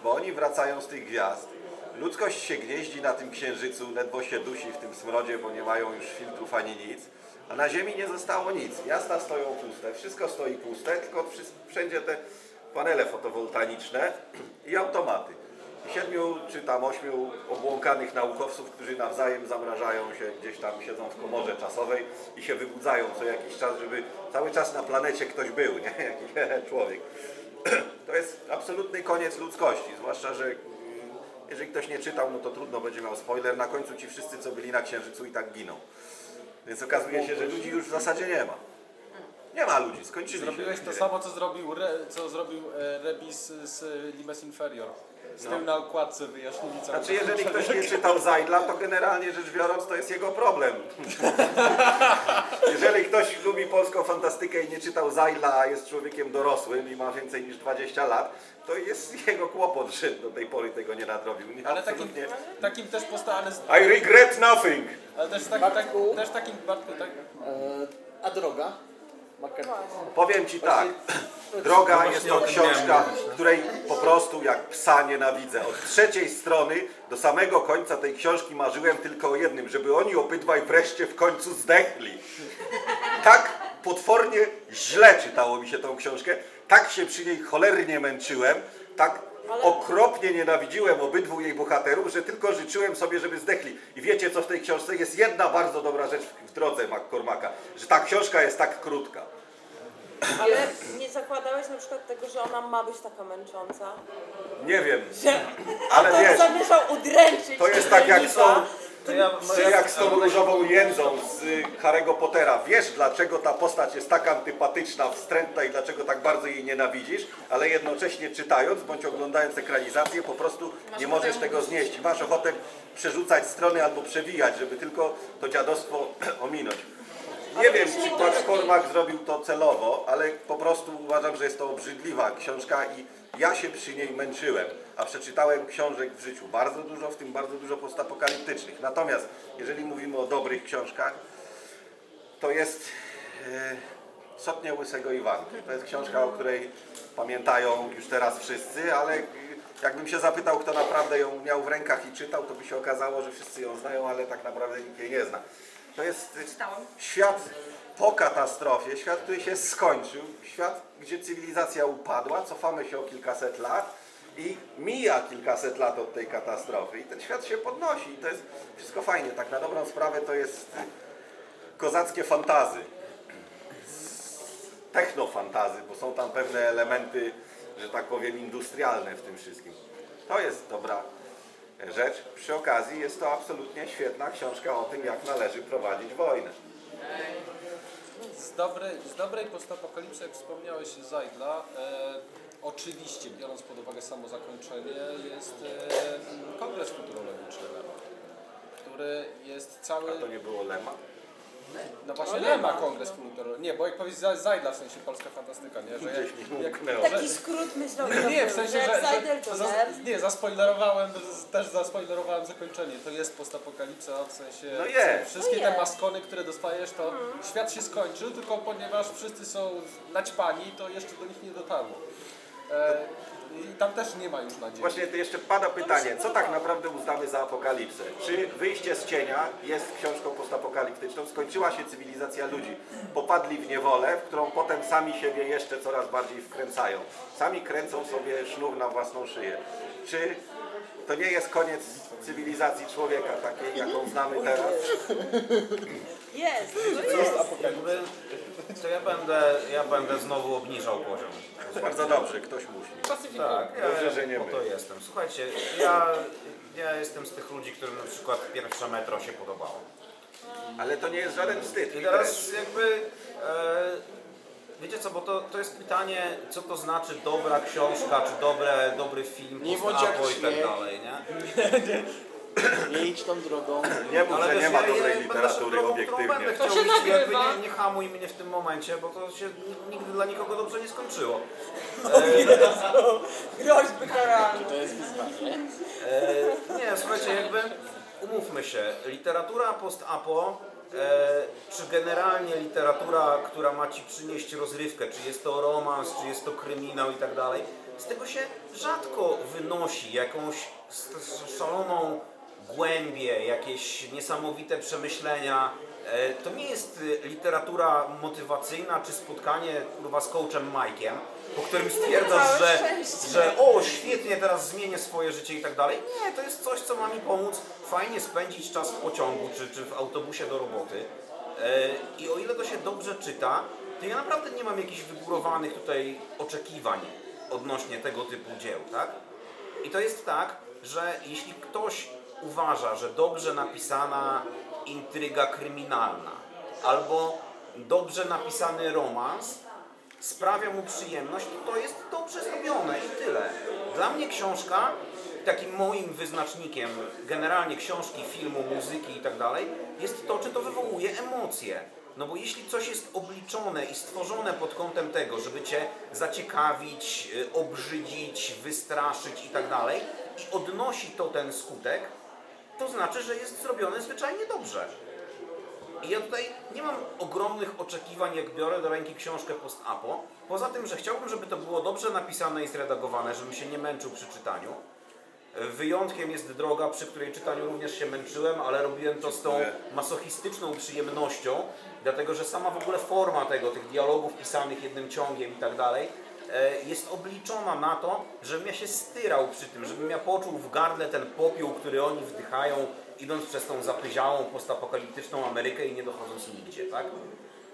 bo oni wracają z tych gwiazd, Ludzkość się gnieździ na tym księżycu, ledwo się dusi w tym smrodzie, bo nie mają już filtrów ani nic. A na Ziemi nie zostało nic. Miasta stoją puste, wszystko stoi puste, tylko wszędzie te panele fotowoltaiczne i automaty. Siedmiu czy tam ośmiu obłąkanych naukowców, którzy nawzajem zamrażają się, gdzieś tam siedzą w komorze czasowej i się wybudzają co jakiś czas, żeby cały czas na planecie ktoś był, nie? Jakiś człowiek. To jest absolutny koniec ludzkości, zwłaszcza, że jeżeli ktoś nie czytał, no to trudno będzie miał spoiler. Na końcu ci wszyscy, co byli na Księżycu i tak giną. Więc okazuje się, że ludzi już w zasadzie nie ma. Nie ma ludzi, skończyli Zrobiłeś się. to samo, co zrobił, Re, co zrobił e, Rebis z Limes Inferior. Z No. tym na okładce wyjaśnili cały Znaczy, jeżeli ktoś nie czytał Zajdla, to generalnie rzecz biorąc, to jest jego problem. jeżeli ktoś lubi polską fantastykę i nie czytał Zajdla, a jest człowiekiem dorosłym i ma więcej niż 20 lat, to jest jego kłopot, że do tej pory tego nie nadrobił. Nie, Ale takim, takim też postawany... I regret nothing. Ale też, tak, tak, też takim... Bartku, tak, E, a droga? Powiem Ci tak, droga jest to książka, której po prostu jak psa nienawidzę. Od trzeciej strony do samego końca tej książki marzyłem tylko o jednym, żeby oni obydwaj wreszcie w końcu zdechli. Tak potwornie źle czytało mi się tą książkę, tak się przy niej cholernie męczyłem, tak okropnie nienawidziłem obydwu jej bohaterów, że tylko życzyłem sobie, żeby zdechli. I wiecie co w tej książce? Jest jedna bardzo dobra rzecz w- drodze McCormacka, że ta książka jest tak krótka. Ale nie zakładałeś na przykład tego, że ona ma być taka męcząca? Nie wiem, Że ale to wiesz, zamierzał udręczyć to jest tak jak z To ja, czy jak z tą różową jędzą z Harry'ego Pottera. Wiesz, dlaczego ta postać jest tak antypatyczna, wstrętna i dlaczego tak bardzo jej nienawidzisz, ale jednocześnie czytając bądź oglądając ekranizację po prostu nie możesz tego znieść. Masz ochotę przerzucać strony albo przewijać, żeby tylko to dziadostwo ominąć. Nie wiem, czy McCormack zrobił to celowo, ale po prostu uważam, że jest to obrzydliwa książka i ja się przy niej męczyłem. A przeczytałem książek w życiu bardzo dużo, w tym bardzo dużo postapokaliptycznych. Natomiast jeżeli mówimy o dobrych książkach, to jest e, Sotnia Łysego Iwanki. To jest książka, o której pamiętają już teraz wszyscy, ale jakbym się zapytał, kto naprawdę ją miał w rękach i czytał, to by się okazało, że wszyscy ją znają, ale tak naprawdę nikt jej nie zna. To jest świat po katastrofie, świat, który się skończył, świat, gdzie cywilizacja upadła, cofamy się o kilkaset lat i mija kilkaset lat od tej katastrofy i ten świat się podnosi i to jest wszystko fajnie. Tak na dobrą sprawę to jest kozackie fantazy. Technofantazy, bo są tam pewne elementy, że tak powiem, industrialne w tym wszystkim. To jest dobra rzecz. Przy okazji jest to absolutnie świetna książka o tym, jak należy prowadzić wojnę. Z, dobrej, z dobrej postapokalipsy, jak wspomniałeś, Zajdla, e, oczywiście, biorąc pod uwagę samo zakończenie, jest e, kongres futurologiczny Lema, który jest cały... A to nie było Lema? No właśnie Lema kongres futurologiczny. Nie, bo jak powiedz Za- Zajdla, w sensie polska fantastyka, nie? Że jak, że, Taki skrót myślowy. nie, nie, w sensie, że że, jak nie, zaspoilerowałem, też zaspoilerowałem zakończenie. To jest postapokalipsa, w sensie No jest. wszystkie No te maskony, które dostajesz, to świat się skończył, tylko ponieważ wszyscy są naćpani, to jeszcze do nich nie dotarło. E, I tam też nie ma już nadziei. Właśnie to jeszcze pada pytanie, co tak naprawdę uznamy za apokalipsę? Czy Wyjście z cienia jest książką postapokaliptyczną? Skończyła się cywilizacja ludzi. Popadli w niewolę, w którą potem sami siebie jeszcze coraz bardziej wkręcają. Sami kręcą sobie sznur na własną szyję. Czy to nie jest koniec cywilizacji człowieka, takiej jaką znamy teraz? Jest, to jest. to ja będę, ja będę znowu obniżał poziom. Bardzo dobrze, ktoś musi. Tak, Dobrze, ja że nie po my. to jestem. Słuchajcie, ja, ja jestem z tych ludzi, którym na przykład pierwsze metro się podobało. Ale to nie jest żaden wstyd. I teraz jakby, e, wiecie co, bo to, to jest pytanie, co to znaczy dobra książka, czy dobre, dobry film, Nie bądź jak post-apo i tak śmiech. dalej, nie? Nie idź tą drogą. Nie mów, że nie ma ja- dobrej literatury szedł drogą, którą obiektywnie. Będę To chciał się iść, jakby nagrywa. nie, nie hamuj mnie w tym momencie, bo to się ni- nigdy dla nikogo dobrze nie skończyło. Groźby karalne. To jest wyzwanie. E, nie, słuchajcie, jakby umówmy się, literatura post-apo, czy generalnie literatura, która ma ci przynieść rozrywkę, czy jest to romans, czy jest to kryminał i tak dalej, z tego się rzadko wynosi jakąś szaloną głębię, jakieś niesamowite przemyślenia. E, To nie jest literatura motywacyjna czy spotkanie kurwa z coachem Mike'iem, po którym stwierdzasz, że, że o świetnie, teraz zmienię swoje życie i tak dalej. Nie, to jest coś, co ma mi pomóc fajnie spędzić czas w pociągu czy, czy w autobusie do roboty. E, I o ile to się dobrze czyta, to ja naprawdę nie mam jakichś wygórowanych tutaj oczekiwań odnośnie tego typu dzieł, tak? I to jest tak, że jeśli ktoś uważa, że dobrze napisana intryga kryminalna albo dobrze napisany romans sprawia mu przyjemność, to to jest dobrze zrobione i tyle. Dla mnie książka, takim moim wyznacznikiem generalnie książki, filmu, muzyki i tak dalej, jest to, czy to wywołuje emocje. No bo jeśli coś jest obliczone i stworzone pod kątem tego, żeby Cię zaciekawić, y, obrzydzić, wystraszyć i tak dalej, i odnosi to ten skutek, to znaczy, że jest zrobione zwyczajnie dobrze. I ja tutaj nie mam ogromnych oczekiwań, jak biorę do ręki książkę post-apo. Poza tym, że chciałbym, żeby to było dobrze napisane i zredagowane, żebym się nie męczył przy czytaniu. Wyjątkiem jest droga, przy której czytaniu również się męczyłem, ale robiłem to z tą masochistyczną przyjemnością, dlatego że sama w ogóle forma tego, tych dialogów pisanych jednym ciągiem i tak dalej, e, jest obliczona na to, żebym ja się styrał przy tym, żebym ja poczuł w gardle ten popiół, który oni wdychają, idąc przez tą zapyziałą, postapokaliptyczną Amerykę i nie dochodząc nigdzie, tak?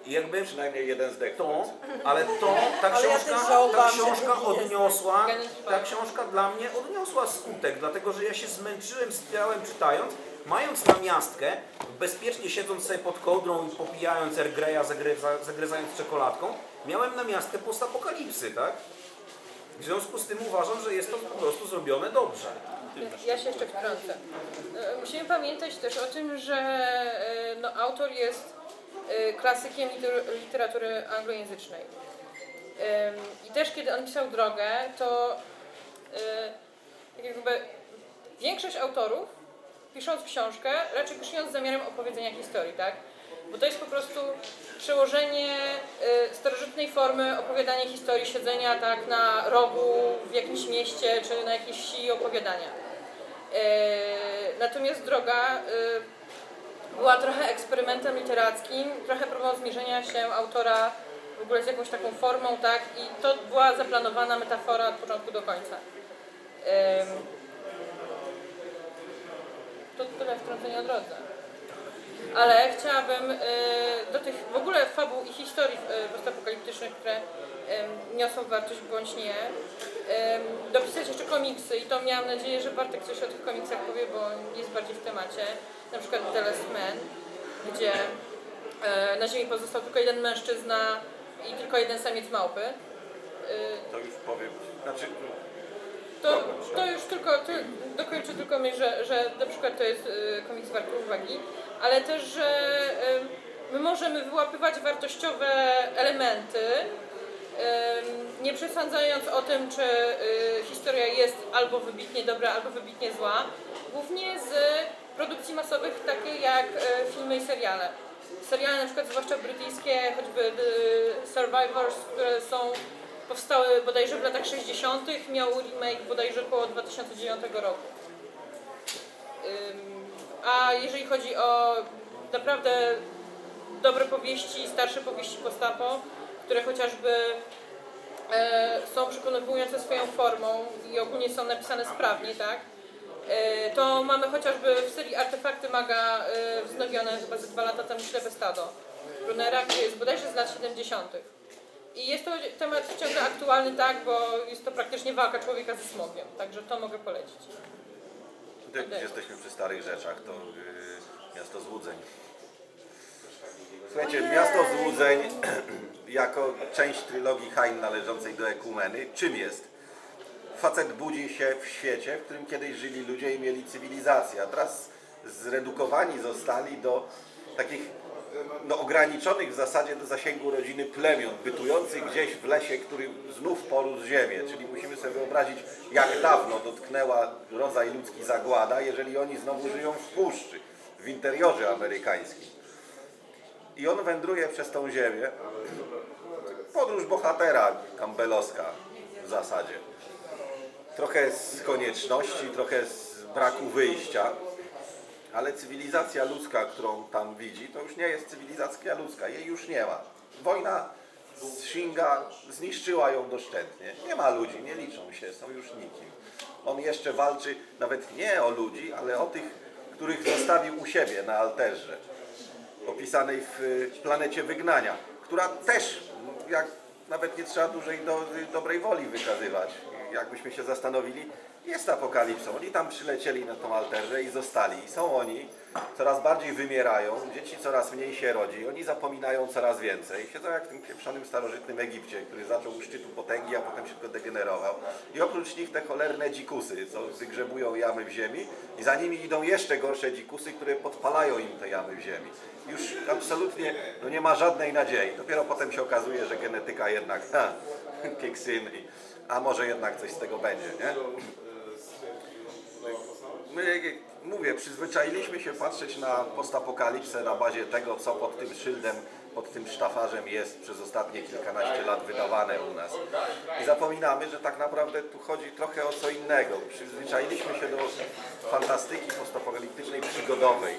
I jakby Przynajmniej jeden zdech. to, ale to, ta książka, ta książka odniosła, ta książka dla mnie odniosła skutek, dlatego że ja się zmęczyłem, styrałem czytając, mając na miastkę, bezpiecznie siedząc sobie pod kołdrą i popijając Air Greya, zagryza, zagryzając czekoladką, miałem na miastkę postapokalipsy, tak? W związku z tym uważam, że jest to po prostu zrobione dobrze. Ja się jeszcze wtrącę. E, Musimy pamiętać też o tym, że e, no, autor jest e, klasykiem liter- literatury anglojęzycznej. I też kiedy on pisał drogę, to tak jakby większość autorów, pisząc książkę, raczej pisząc z zamiarem opowiedzenia historii, tak? Bo to jest po prostu przełożenie starożytnej formy opowiadania historii, siedzenia tak na rogu w jakimś mieście czy na jakiejś wsi opowiadania. E, Natomiast droga e, była trochę eksperymentem literackim, trochę próbą zmierzenia się autora w ogóle z jakąś taką formą, tak? I to była zaplanowana metafora od początku do końca. To tyle wtrącenia o drodze. Ale chciałabym e, do tych w ogóle fabuł i historii e, postapokaliptycznych, które niosą wartość bądź nie, dopisać jeszcze komiksy i to miałam nadzieję, że Bartek coś o tych komiksach powie, bo jest bardziej w temacie. Na przykład The Last Man, gdzie e, na ziemi pozostał tylko jeden mężczyzna i tylko jeden samiec małpy. E, To już powiem. Znaczy, to, to już tylko, ty, dokończę tylko myśl, że, że na przykład to jest y, komiks warty uwagi, ale też, że y, my możemy wyłapywać wartościowe elementy, y, nie przesądzając o tym, czy y, historia jest albo wybitnie dobra, albo wybitnie zła, głównie z produkcji masowych, takie jak y, filmy i seriale. Seriale na przykład, zwłaszcza brytyjskie, choćby The Survivors, które są powstały bodajże w latach 60., miał remake bodajże około 2009 roku. A jeżeli chodzi o naprawdę dobre powieści, starsze powieści postapo, które chociażby e, są przekonujące swoją formą i ogólnie są napisane sprawnie, tak? E, to mamy chociażby w serii Artefakty Maga e, wznowione chyba ze dwa lata temu Ślepe Stado Brunera, który jest bodajże z lat 70. I jest to temat ciągle aktualny, tak, bo jest to praktycznie walka człowieka ze smogiem, także to mogę polecić. jak już jesteśmy przy starych rzeczach, to yy, Miasto Złudzeń. Słuchajcie, Miasto Złudzeń jako część trylogii Hain należącej do Ekumeny, czym jest? Facet budzi się w świecie, w którym kiedyś żyli ludzie i mieli cywilizację, a teraz zredukowani zostali do takich no, ograniczonych w zasadzie do zasięgu rodziny plemion, bytujących gdzieś w lesie, który znów porósł ziemię. Czyli musimy sobie wyobrazić, jak dawno dotknęła rodzaj ludzki zagłada, jeżeli oni znowu żyją w puszczy, w interiorze amerykańskim. I on wędruje przez tą ziemię. Podróż bohatera campbellowska w zasadzie. trochę z konieczności, trochę z braku wyjścia, ale cywilizacja ludzka, którą tam widzi, to już nie jest cywilizacja ludzka, jej już nie ma. Wojna z Shinga zniszczyła ją doszczętnie. Nie ma ludzi, nie liczą się, są już nikim. On jeszcze walczy nawet nie o ludzi, ale o tych, których zostawił u siebie na alterze, opisanej w y, planecie wygnania, która też, jak nawet nie trzeba dużej do, dobrej woli wykazywać, jakbyśmy się zastanowili, jest apokalipsą. Oni tam przylecieli na tą alterę i zostali. I są oni, coraz bardziej wymierają, dzieci coraz mniej się rodzi, oni zapominają coraz więcej. Siedzą jak w tym pieprzonym starożytnym Egipcie, który zaczął u szczytu potęgi, a potem się tylko degenerował. I oprócz nich te cholerne dzikusy, co wygrzebują jamy w ziemi i za nimi idą jeszcze gorsze dzikusy, które podpalają im te jamy w ziemi. Już absolutnie no nie ma żadnej nadziei. Dopiero potem się okazuje, że genetyka jednak, ha, kiksyn, i- a może jednak coś z tego będzie, nie? My, mówię, przyzwyczailiśmy się patrzeć na postapokalipsę na bazie tego, co pod tym szyldem, pod tym sztafarzem jest przez ostatnie kilkanaście lat wydawane u nas. I zapominamy, że tak naprawdę tu chodzi trochę o co innego. Przyzwyczailiśmy się do fantastyki postapokaliptycznej przygodowej,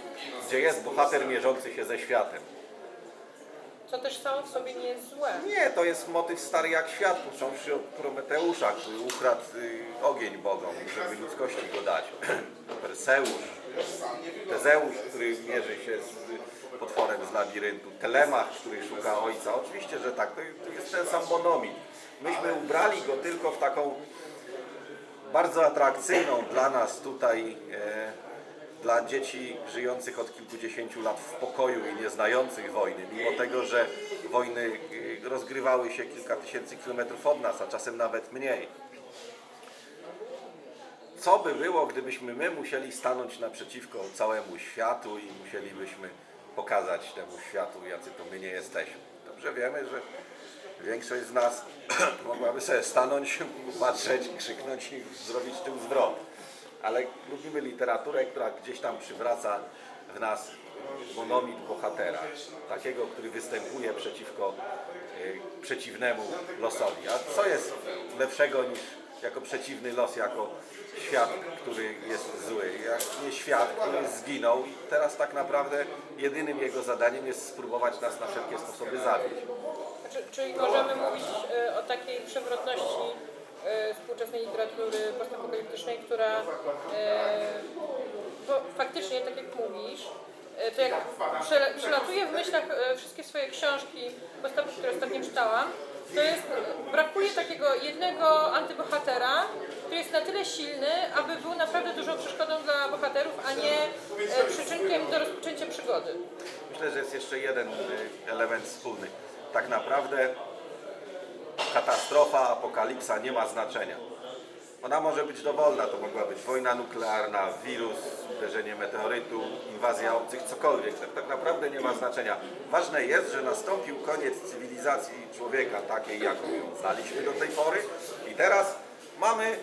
gdzie jest bohater mierzący się ze światem. Co też samo w sobie nie jest złe. Nie, to jest motyw stary jak świat, począwszy od Prometeusza, który ukradł y, ogień bogom, żeby ludzkości go dać. Perseusz, Tezeusz, który mierzy się z potworem z labiryntu, Telemach, który szuka ojca. Oczywiście, że tak, to to jest ten sam monomit. Myśmy ubrali go tylko w taką bardzo atrakcyjną dla nas tutaj, e, dla dzieci żyjących od kilkudziesięciu lat w pokoju i nie znających wojny, mimo tego, że wojny e, rozgrywały się kilka tysięcy kilometrów od nas, a czasem nawet mniej. Co by było, gdybyśmy my musieli stanąć naprzeciwko całemu światu i musielibyśmy pokazać temu światu, jacy to my nie jesteśmy. Dobrze wiemy, że większość z nas mogłaby sobie stanąć, patrzeć, krzyknąć i zrobić tył zwrot. Ale lubimy literaturę, która gdzieś tam przywraca w nas monomit bohatera. Takiego, który występuje przeciwko y, przeciwnemu losowi. A co jest lepszego niż jako przeciwny los, jako świat, który jest zły. Jak nie świat, który zginął i teraz tak naprawdę jedynym jego zadaniem jest spróbować nas na wszelkie sposoby zabić. Znaczy, czyli możemy mówić e, o takiej przewrotności współczesnej literatury postapokaliptycznej, która e, bo faktycznie, tak jak mówisz, e, to jak przelatuję w myślach e, wszystkie swoje książki postawów, które ostatnio czytałam, to jest, brakuje takiego jednego antybohatera, który jest na tyle silny, aby był naprawdę dużą przeszkodą dla bohaterów, a nie e, przyczynkiem do rozpoczęcia przygody. Myślę, że jest jeszcze jeden element wspólny. Tak naprawdę katastrofa, apokalipsa nie ma znaczenia. Ona może być dowolna, to mogła być wojna nuklearna, wirus, uderzenie meteorytu, inwazja obcych, cokolwiek. To tak naprawdę nie ma znaczenia. Ważne jest, że nastąpił koniec cywilizacji człowieka takiej, jaką ją znaliśmy do tej pory i teraz mamy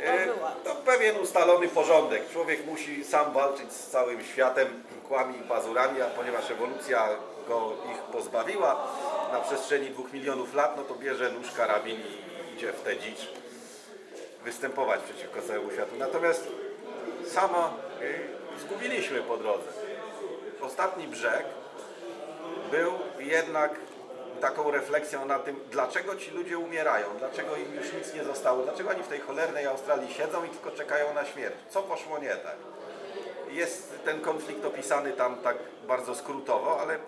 e, no, pewien ustalony porządek. Człowiek musi sam walczyć z całym światem kłami i pazurami, a ponieważ ewolucja go ich pozbawiła na przestrzeni dwóch milionów lat, no to bierze nóż, karabin i idzie w tę dzicz występować przeciwko całemu światu. Natomiast samo y, zgubiliśmy po drodze. Ostatni brzeg był jednak taką refleksją na tym, dlaczego ci ludzie umierają, dlaczego im już nic nie zostało, dlaczego oni w tej cholernej Australii siedzą i tylko czekają na śmierć. Co poszło nie tak? Jest ten konflikt opisany tam tak bardzo skrótowo, ale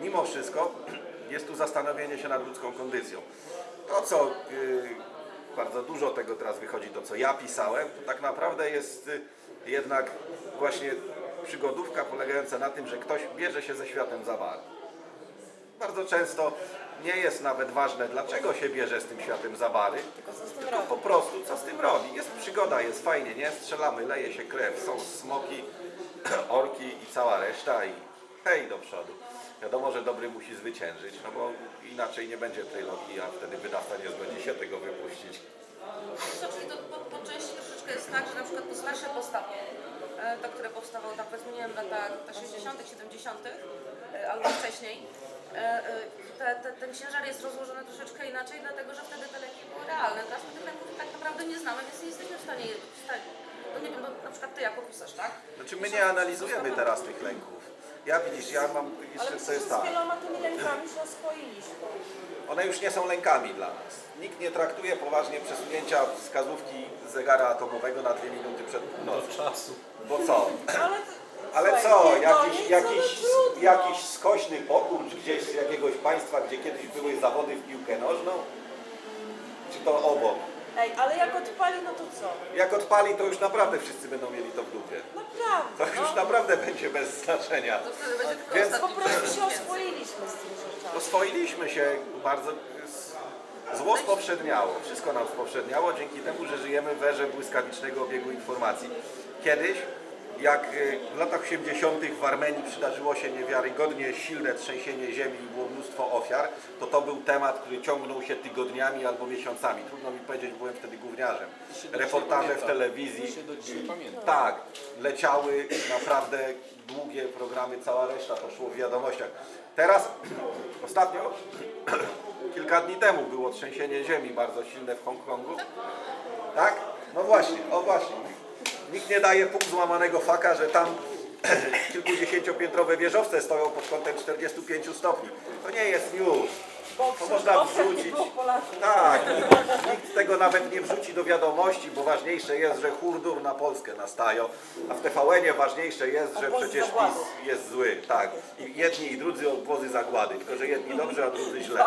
mimo wszystko jest tu zastanowienie się nad ludzką kondycją. To, co y, bardzo dużo tego teraz wychodzi, to co ja pisałem, to tak naprawdę jest y, jednak właśnie przygodówka polegająca na tym, że ktoś bierze się ze światem za bardzo. Bardzo często nie jest nawet ważne, dlaczego się bierze z tym światem za bary, tylko po prostu co z tym robi. Jest przygoda, jest fajnie, nie? Strzelamy, leje się krew, są smoki, orki i cała reszta i hej do przodu. Wiadomo, że dobry musi zwyciężyć, no bo inaczej nie będzie trylogii, a wtedy wydawca nie zgodzi się tego wypuścić. To, czyli to po, po części troszeczkę jest tak, że na przykład to starsze postawy, e, to które powstawały tam powiedzmy, nie wiem, w latach 60., 70., e, albo wcześniej, e, te, te, ten ciężar jest rozłożony troszeczkę inaczej, dlatego że wtedy te leki były realne. Teraz my tych leków tak naprawdę nie znamy, więc nie jesteśmy w stanie, w stanie no nie wiem, no, na przykład ty jako pisarz, tak? Znaczy my nie analizujemy teraz tych lęków. Ja widzisz, ja mam jeszcze, myślę, jest tak. z wieloma tymi lękami się oswoiliśmy. One już nie są lękami dla nas. Nikt nie traktuje poważnie przesunięcia wskazówki zegara atomowego na dwie minuty przed północą. czasu. Bo co? Ale, Ale co? Jakiś, jakiś, no jakiś skośny pokurcz gdzieś z jakiegoś państwa, gdzie kiedyś były zawody w piłkę nożną? Czy to obok? Ej, ale jak odpali, no to co? Jak odpali, to już naprawdę wszyscy będą mieli to w dupie. Naprawdę, To już naprawdę będzie bez znaczenia. To wtedy będzie tylko Więc Po prostu się oswoiliśmy z tymi rzeczami. oswoiliśmy się bardzo. Zło spowszedniało. Wszystko nam spowszedniało dzięki temu, że żyjemy w erze błyskawicznego obiegu informacji. Kiedyś, jak y, w latach 80. w Armenii przydarzyło się niewiarygodnie silne trzęsienie ziemi i było mnóstwo ofiar, to to był temat, który ciągnął się tygodniami albo miesiącami. Trudno mi powiedzieć, byłem wtedy gówniarzem. Reportaże w telewizji. Tak, leciały naprawdę długie programy, cała reszta to szło w wiadomościach. Teraz, ostatnio, kilka dni temu było trzęsienie ziemi bardzo silne w Hongkongu. Tak? No właśnie, o właśnie. Nikt nie daje pół złamanego faka, że tam kilkudziesięciopiętrowe wieżowce stoją pod kątem 45 stopni. To nie jest news. Bo To można wrzucić. Tak, nikt tego nawet nie wrzuci do wiadomości, bo ważniejsze jest, że hurdur na Polskę nastają, a w TVN-ie ważniejsze jest, że Obozy przecież zagłady. PiS jest zły. Tak, i jedni i drudzy obozy zagłady, tylko że jedni dobrze, a drudzy źle.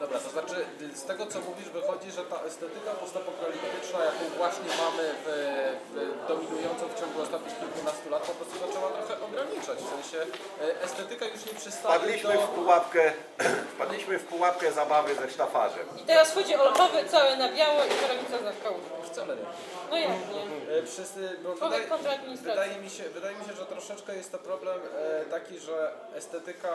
Dobra, to znaczy z tego co mówisz wychodzi, że ta estetyka postapokaliptyczna, jaką właśnie mamy w, w dominującą w ciągu ostatnich kilkunastu lat, po prostu zaczęła trochę ograniczać. W sensie e, estetyka już nie przystaje Wpadliśmy do... w pułapkę, wpadliśmy w pułapkę zabawy ze sztafarzem. I teraz chodzi o lochowy cały na biało i kierownica za kałużą. Wcale nie. No jak nie? E, Wszyscy, bo Człowiek wydaje, kontra administracja. wydaje, mi się, wydaje mi się, że troszeczkę jest to problem e, taki, że estetyka,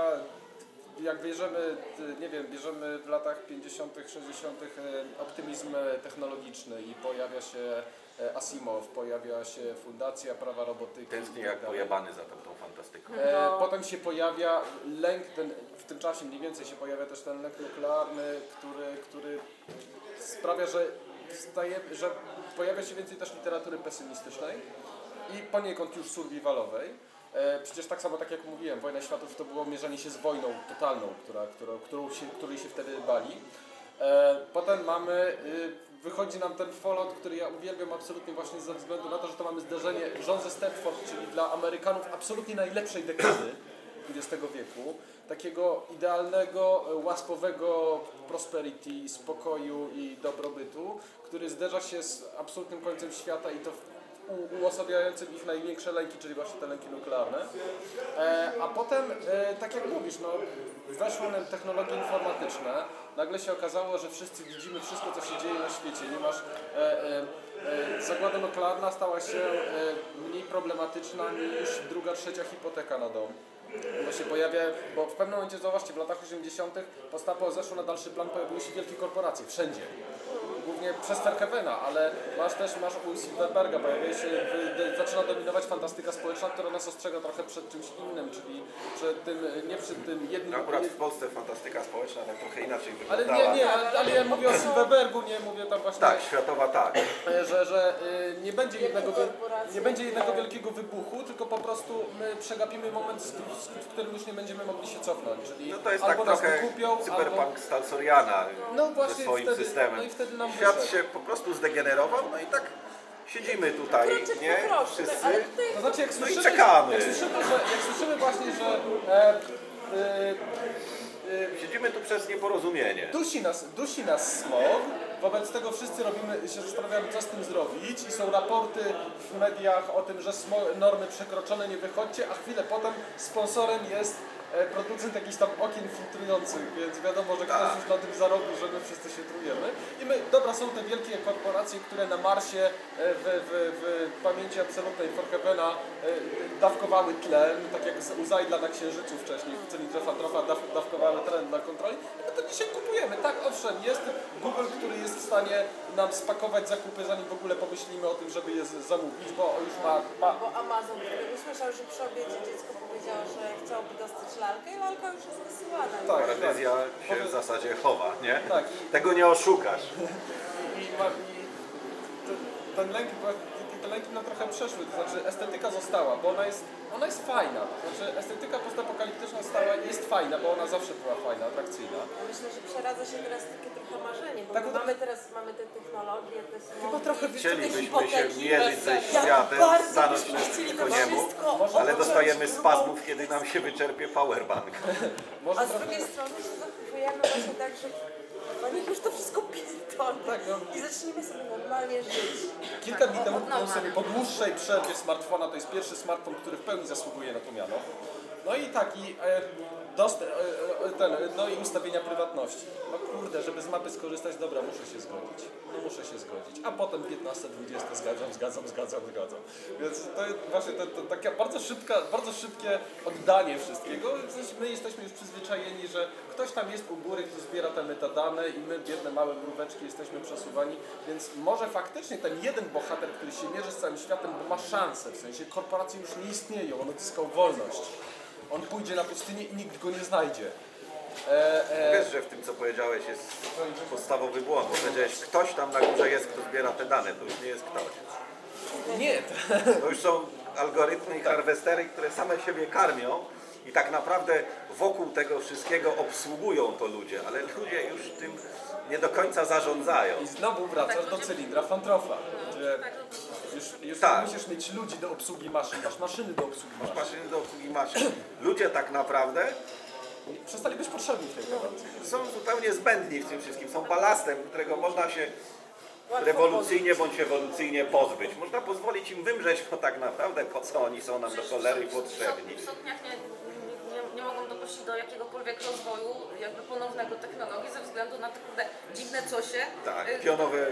jak bierzemy, nie wiem, bierzemy w latach 50., 60. e, optymizm e, technologiczny i pojawia się e, Asimov, pojawia się Fundacja Prawa Robotyki. Tęsknię jak tak pojebany za tą, tą fantastyką. E, Potem się pojawia lęk, ten, w tym czasie mniej więcej się pojawia też ten lęk nuklearny, który, który sprawia, że, staje, że pojawia się więcej też literatury pesymistycznej i poniekąd już survivalowej. E, Przecież tak samo tak jak mówiłem, Wojna Światów to było mierzenie się z wojną totalną, która, którą, którą się, której się wtedy bali. Potem mamy, y, wychodzi nam ten Fallout, który ja uwielbiam absolutnie właśnie ze względu na to, że to mamy zderzenie rząd ze Stepford, czyli dla Amerykanów absolutnie najlepszej dekady XX wieku, takiego idealnego, łaspowego prosperity, spokoju i dobrobytu, który zderza się z absolutnym końcem świata i to uosabiającym ich największe lęki, czyli właśnie te lęki nuklearne. E, a potem, e, tak jak mówisz, no, weszły nam technologie informatyczne, nagle się okazało, że wszyscy widzimy wszystko, co się dzieje na świecie. Nie masz, e, e, e, zagłada nuklearna stała się e, mniej problematyczna niż druga, trzecia hipoteka na dom. Bo się pojawia, bo w pewnym momencie, zauważcie, w latach 80. postapo zeszło na dalszy plan, pojawiły się wielkie korporacje, wszędzie. Głównie przez Verhoevena, ale masz też, masz u Silverberga, pojawia się, wy- zaczyna dominować fantastyka społeczna, która nas ostrzega trochę przed czymś innym, czyli przed tym, nie przed tym jednym... Akurat w Polsce fantastyka społeczna tak trochę inaczej ale wyglądała. nie, nie, ale, ale ja mówię o Silverbergu, nie mówię tam właśnie... Tak, światowa tak. że, że y, nie, będzie jednego, nie będzie jednego wielkiego wybuchu, tylko po prostu my przegapimy moment, z- z- w którym już nie będziemy mogli się cofnąć. Czyli No to jest albo tak nas trochę wykupią, cyberpunk albo... Stalsoriana No ze swoim wtedy- systemem. no i wtedy nam Świat się po prostu zdegenerował, no i tak siedzimy tutaj, Kroczek nie? Wszyscy. ale tutaj To znaczy jak No i słyszymy, czekamy. Jak słyszymy, że, jak słyszymy właśnie, że e, e, Siedzimy tu przez nieporozumienie. dusi, nas, dusi nas smog, wobec tego wszyscy robimy, się zastanawiamy co z tym zrobić i są raporty w mediach o tym, że normy przekroczone, nie wychodźcie, a chwilę potem sponsorem jest producent jakichś tam okien filtrujących, więc wiadomo, że ktoś już na tym zarobił, że my wszyscy się trujemy. I my, dobra, są te wielkie korporacje, które na Marsie e, w, w, w pamięci absolutnej Forkevena e, dawkowały tlen, tak jak u Zajdla na Księżycu wcześniej, w cenie Trofa Trofa daw, dawkowały tlen dla kontroli, no to dzisiaj kupujemy. Tak, owszem, jest Google, który jest w stanie nam spakować zakupy, zanim w ogóle pomyślimy o tym, żeby je zamówić, bo już ma, ma Bo Amazon, który usłyszał, że przy obiedzie dziecko powiedziało, że chciałoby dostać lalkę i lalka już jest wysyłana. Tak, się w zasadzie chowa, nie? Tak. Tego nie oszukasz. i, i te- ten lęk, te lęki nam trochę przeszły, to znaczy estetyka została, bo ona jest, ona jest fajna. To znaczy estetyka postapokaliptyczna stała, jest fajna, bo ona zawsze była fajna, atrakcyjna. Myślę, że przeradza się teraz takie trochę marzenie, bo Tak, my bo- mamy teraz mamy te technologie, te Chyba trochę wiesz, Chcielibyśmy się mierzyć ze jak światem, bardzo stanąć przeciwko to niemu, wszystko ale dostajemy spazmów, kiedy nam się wyczerpie powerbank. Może A z drugiej strony się zachowujemy właśnie tak, że chyba niech już to wszystko pierdolę Tak, no. i zacznijmy sobie normalnie żyć. kilka dni od- temu kupiłem sobie po dłuższej przerwie smartfona, to jest pierwszy smartfon, który w pełni zasługuje na to miano. No i taki e, dost, e, e, ten, e, no i ustawienia prywatności. No kurde, żeby z mapy skorzystać, dobra, muszę się zgodzić. No muszę się zgodzić. A potem 15, 20 zgadzam, zgadzam, zgadzam, zgadzam. Więc to jest właśnie to, to taka bardzo szybka, bardzo szybkie oddanie wszystkiego. My jesteśmy już przyzwyczajeni, że ktoś tam jest u góry, kto zbiera te metadane i my, biedne małe mróweczki, jesteśmy przesuwani, więc może faktycznie ten jeden bohater, który się mierzy z całym światem, bo ma szansę, w sensie korporacje już nie istnieją, on odzyskał wolność. On pójdzie na pustynię i nikt go nie znajdzie. E, e, Wiesz, że w tym, co powiedziałeś, jest podstawowy błąd. Bo powiedziałeś, ktoś tam na górze jest, kto zbiera te dane. To już nie jest ktoś. nie, To już są algorytmy i harwestery, które same siebie karmią i tak naprawdę wokół tego wszystkiego obsługują to ludzie, ale ludzie już tym nie do końca zarządzają. I znowu wracasz do cylindra Fantrofa, gdzie Tak, już, już Tak. musisz mieć ludzi do obsługi maszyn, masz maszyny do obsługi maszyn. Maszyny do obsługi maszyn. Ludzie tak naprawdę Przestali być potrzebni w tej relacji. są zupełnie zbędni w tym wszystkim. Są balastem, którego można się rewolucyjnie bądź ewolucyjnie pozbyć. Można pozwolić im wymrzeć, bo tak naprawdę po co oni są nam do cholery potrzebni. Nie, mogą dopuścić do jakiegokolwiek rozwoju jakby ponownego technologii ze względu na te kurde dziwne cosie. Tak, Y, pionowe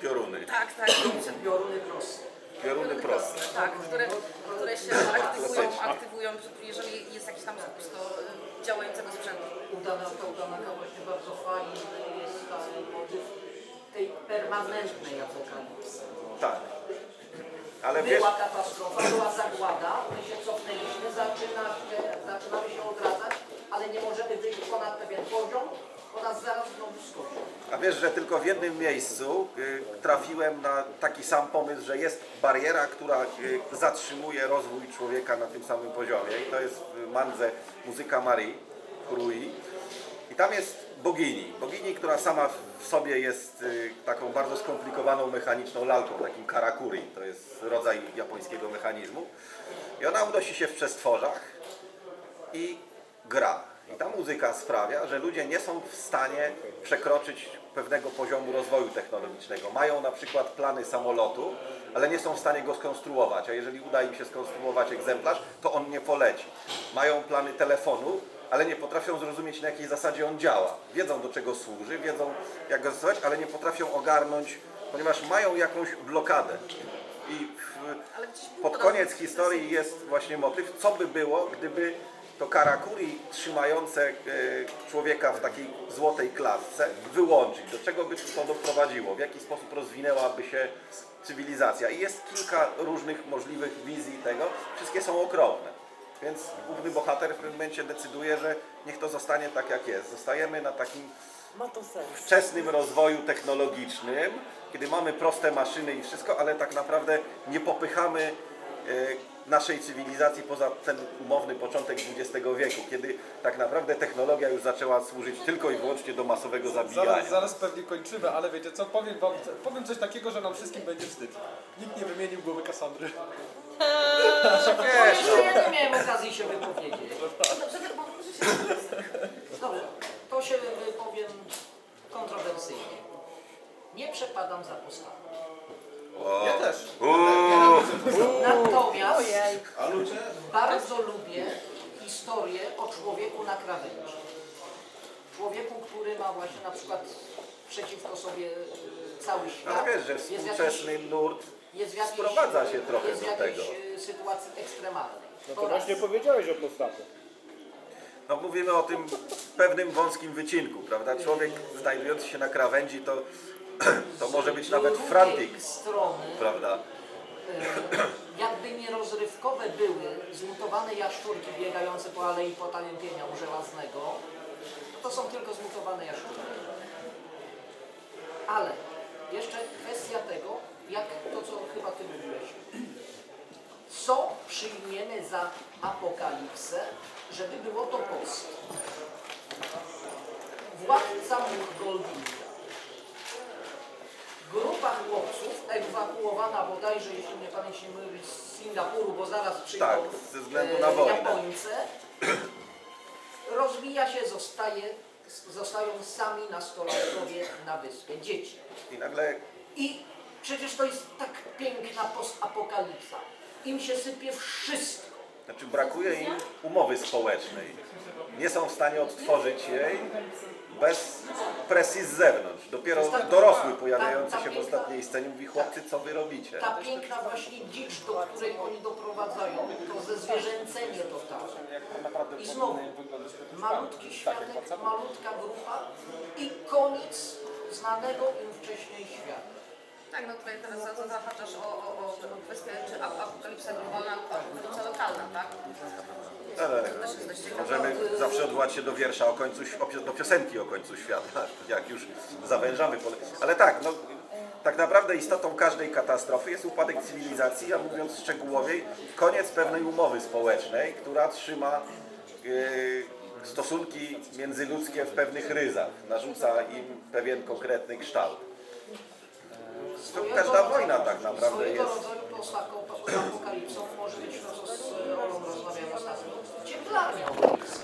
pioruny. Tak, tak. Pioruny proste. Pioruny proste. Tak, które, które się aktywują, aktywują, jeżeli jest jakiś tam pusto y, działającego sprzętu. Udana, to udana właśnie bardzo fajnie jest ten motyw tej permanentnej apokalipsy. Tak. Ale wiesz, Była katastrofa, była zagłada, my się cofnęliśmy, zaczyna zaczynamy się odradzać, ale nie możemy wyjść ponad pewien poziom, bo nas zaraz znowu skoczy. a wiesz, że tylko w jednym miejscu y, trafiłem na taki sam pomysł, że jest bariera, która y, zatrzymuje rozwój człowieka na tym samym poziomie. I to jest w mandze Muzyka Marii Krui. I tam jest bogini. Bogini, która sama w sobie jest y, taką bardzo skomplikowaną mechaniczną lalką, takim karakuri. To jest rodzaj japońskiego mechanizmu. I ona unosi się w przestworzach i gra. I ta muzyka sprawia, że ludzie nie są w stanie przekroczyć pewnego poziomu rozwoju technologicznego. Mają na przykład plany samolotu, ale nie są w stanie go skonstruować, a jeżeli uda im się skonstruować egzemplarz, to on nie poleci. Mają plany telefonu, ale nie potrafią zrozumieć na jakiej zasadzie on działa. Wiedzą do czego służy, wiedzą jak go zastosować, ale nie potrafią ogarnąć, ponieważ mają jakąś blokadę. I w, pod koniec historii jest właśnie motyw, co by było, gdyby to karakuri trzymające e, człowieka w takiej złotej klatce wyłączyć. Do czego by to doprowadziło? W jaki sposób rozwinęłaby się cywilizacja? I jest kilka różnych możliwych wizji tego. Wszystkie są okropne. Więc główny bohater w pewnym momencie decyduje, że niech to zostanie tak jak jest. Zostajemy na takim Ma to sens. wczesnym rozwoju technologicznym, kiedy mamy proste maszyny i wszystko, ale tak naprawdę nie popychamy e, naszej cywilizacji poza ten umowny początek XX wieku, kiedy tak naprawdę technologia już zaczęła służyć tylko i wyłącznie do masowego zabijania. Zaraz, zaraz pewnie kończymy, ale wiecie co, powiem wam, powiem coś takiego, że nam wszystkim będzie wstyd. Nikt nie wymienił głowy Kasandry. Wiesz, Jeszcze ja nie miałem okazji się wypowiedzieć. Dobrze, się to się wypowiem kontrowersyjnie. Nie przepadam za postawą. Ja też. Natomiast Ojej. bardzo lubię historię o człowieku na krawędzi. Człowieku, który ma właśnie na przykład przeciwko sobie y, cały świat. ale wiesz, że Jest współczesny nurt jakiejś, sprowadza się trochę do tego. y, sytuacji ekstremalnej. No To właśnie powiedziałeś o postawie. No mówimy o tym pewnym wąskim wycinku, prawda? Człowiek znajdujący się na krawędzi to, to może być nawet drugiej strony, prawda? e, jakby nierozrywkowe były zmutowane jaszczurki biegające po alei potępienia u żelaznego, to są tylko zmutowane jaszczurki. Ale jeszcze kwestia tego, jak to, co chyba Ty mówiłeś. Co przyjmiemy za apokalipsę, żeby było to post? Władca much Goldinga. Grupa chłopców ewakuowana bodajże, jeśli mnie pamięć nie myli, z Singapuru, bo zaraz przyjdą Tak, ze względu na e, wojnę. Japońcy, rozwija się, zostaje, zostają sami nastolatkowie na wyspie, dzieci. I nagle I przecież to jest tak piękna postapokalipsa. Im się sypie wszystko. Znaczy brakuje im umowy społecznej. Nie są w stanie odtworzyć jej bez presji z zewnątrz. Dopiero dorosły pojawiający się w ostatniej scenie mówi chłopcy, co wy robicie? Ta piękna właśnie dzicz, do której oni doprowadzają, to ze zwierzęcenie totalne. I znowu, malutki światek, malutka grupa i koniec znanego im wcześniej świata. Tak, no tutaj teraz za- za- zahaczasz o, o, o o kwestię, czy ap- apokalipsa globalna, apokalipsa lokalna, tak? Ale możemy zawsze odwołać się do wiersza o końcu, do piosenki o końcu świata, jak już zawężamy pole. Ale tak, no, tak naprawdę istotą każdej katastrofy jest upadek cywilizacji, a mówiąc szczegółowiej, koniec pewnej umowy społecznej, która trzyma e, stosunki międzyludzkie w pewnych ryzach, narzuca im pewien konkretny kształt. To każda wojna tak naprawdę Swojego jest. rodzaju postapokalipsą może być to, co z Olą rozmawiałem ostatnio. Cieplarnia apokalipsy.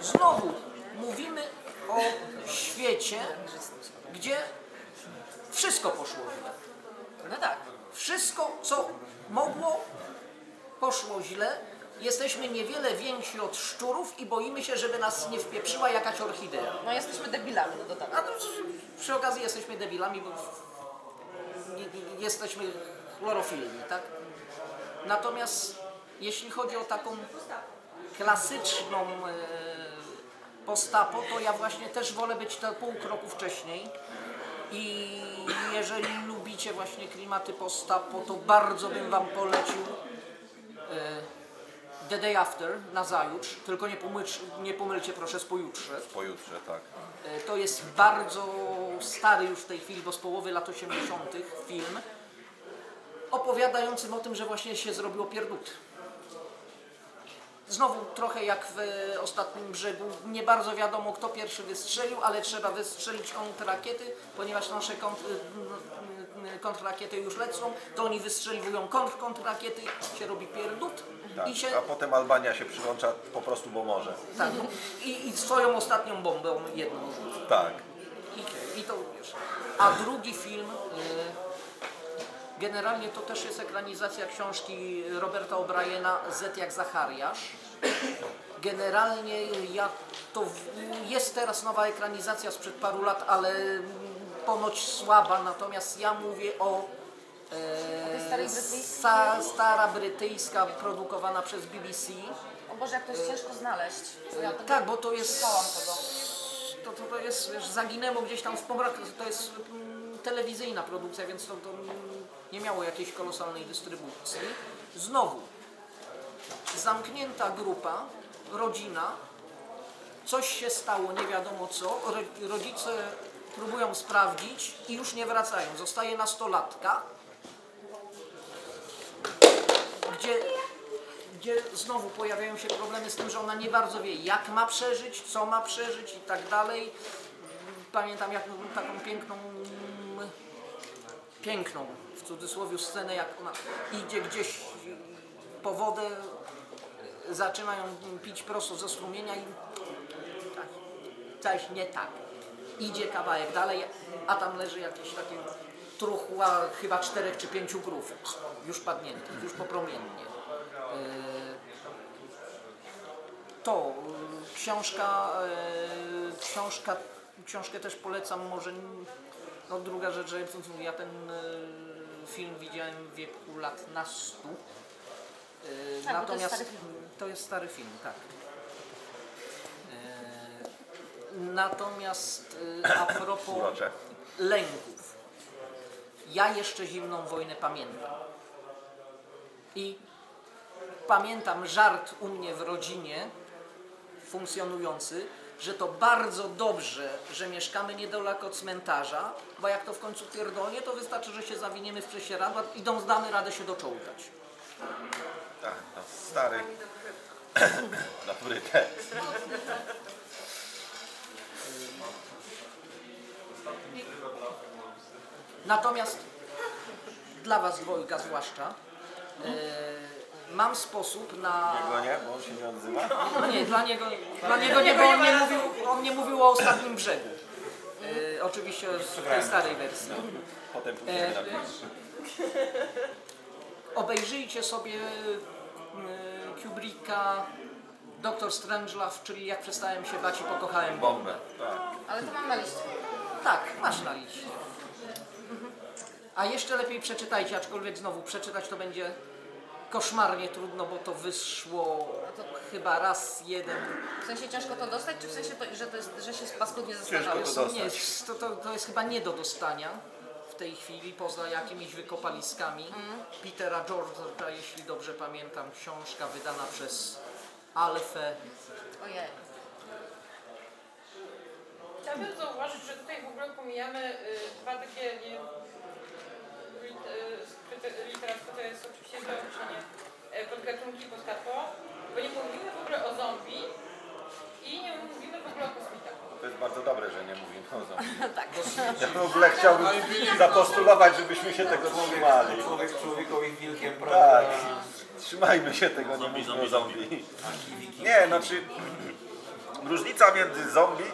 Znowu mówimy o świecie, gdzie wszystko poszło źle. No tak. Wszystko, co mogło, poszło źle. Jesteśmy niewiele więksi od szczurów i boimy się, żeby nas nie wpieprzyła jakaś orchidea. No jesteśmy debilami, no dodam. A to przy okazji jesteśmy debilami, bo jesteśmy chlorofilni, tak? Natomiast jeśli chodzi o taką klasyczną e, postapo, to ja właśnie też wolę być na pół kroku wcześniej. I jeżeli lubicie właśnie klimaty postapo, to bardzo bym Wam polecił e, The Day After na zajutrz, tylko nie, pomyć, nie pomylcie proszę z pojutrze. Pojutrze, tak. E, To jest bardzo stary już w tej chwili, bo z połowy lat 80. film opowiadającym o tym, że właśnie się zrobiło pierdut. Znowu trochę jak w ostatnim brzegu, nie bardzo wiadomo kto pierwszy wystrzelił, ale trzeba wystrzelić kontrrakiety, ponieważ nasze kont, y, y, kontrrakiety już lecą, to oni wystrzeliwują kontr kontrrakiety, się robi pierdut tak. i się A potem Albania się przyłącza po prostu, bo może. tak, i, i swoją ostatnią bombą jedną rzuci. Tak. I, I to wiesz. A drugi film, y, generalnie to też jest ekranizacja książki Roberta O'Briena Z jak Zachariasz. Generalnie ja to jest teraz nowa ekranizacja sprzed paru lat, ale ponoć słaba, natomiast ja mówię o e, sta, stara brytyjska produkowana przez BBC. O Boże, jak to jest ciężko znaleźć. Ja tego Tak, bo to jest. To, to, to jest, wiesz, zaginęło gdzieś tam w pomrak. To jest mm, telewizyjna produkcja, więc to, to mm, nie miało jakiejś kolosalnej dystrybucji. Znowu, zamknięta grupa, rodzina, coś się stało, nie wiadomo co. Ro- Rodzice próbują sprawdzić i już nie wracają. Zostaje nastolatka, gdzie gdzie znowu pojawiają się problemy z tym, że ona nie bardzo wie, jak ma przeżyć, co ma przeżyć i tak dalej. Pamiętam jak taką piękną, piękną cudzysłowie scenę, jak ona idzie gdzieś po wodę, zaczynają pić prosto ze strumienia i tak, coś nie tak. Idzie kawałek dalej, a tam leży jakieś takie truchła chyba czterech czy pięciu krów, już padniętych, już popromiennie. Yy, To książka, yy, książka, książkę też polecam, może no druga rzecz, że ja ten yy, film widziałem w wieku lat nastu. Yy, Tak, bo to jest Natomiast stary film. to jest stary film, tak. Natomiast y, a propos Urocze. lęków. Ja jeszcze zimną wojnę pamiętam. I pamiętam żart u mnie w rodzinie funkcjonujący, że to bardzo dobrze, że mieszkamy niedaleko cmentarza, bo jak to w końcu pierdolnie, to wystarczy, że się zawiniemy w prześcieradła i dąc damy radę się doczołgać. Tak, no, stary. Dobry tekst. Natomiast dla Was dwojga zwłaszcza e, mam sposób na... Jego nie, bo on się nie odzywa. Nie, dla niego, dla niego nie, bo on nie mówił, on nie mówił o ostatnim brzegu. E, oczywiście w tej starej wersji. Potem E, pójdziemy na pięć. obejrzyjcie sobie e, Kubricka, Doktor Strangelove, czyli jak przestałem się bać i pokochałem bombę. Tak. Ale to mam na liście. Tak, masz na liście. A jeszcze lepiej przeczytajcie, aczkolwiek znowu przeczytać to będzie koszmarnie trudno, bo to wyszło chyba raz jeden. W sensie ciężko to dostać, czy w sensie, to, że, to jest, że się paskudnie Ciężko zestarzało? to. Nie, to, to, to jest chyba nie do dostania w tej chwili, poza jakimiś wykopaliskami. Petera George'a, jeśli dobrze pamiętam, książka wydana przez Alfę. Ojej. Chciałabym zauważyć, że tutaj w ogóle pomijamy y, dwa takie nie, lit, skryte- literactwo, to jest oczywiście załączenie y, podgatunki postapo, bo nie mówimy w ogóle o zombie i nie mówimy w ogóle o kosmitach. To jest bardzo dobre, że nie mówimy o zombie. tak. Ja w ogóle chciałbym zapostulować, żebyśmy się tego trzymali. Człowiek człowiekowi wilkiem, Tak. prawda? Trzymajmy się tego, nie mówmy o zombie. Nie, znaczy różnica między zombie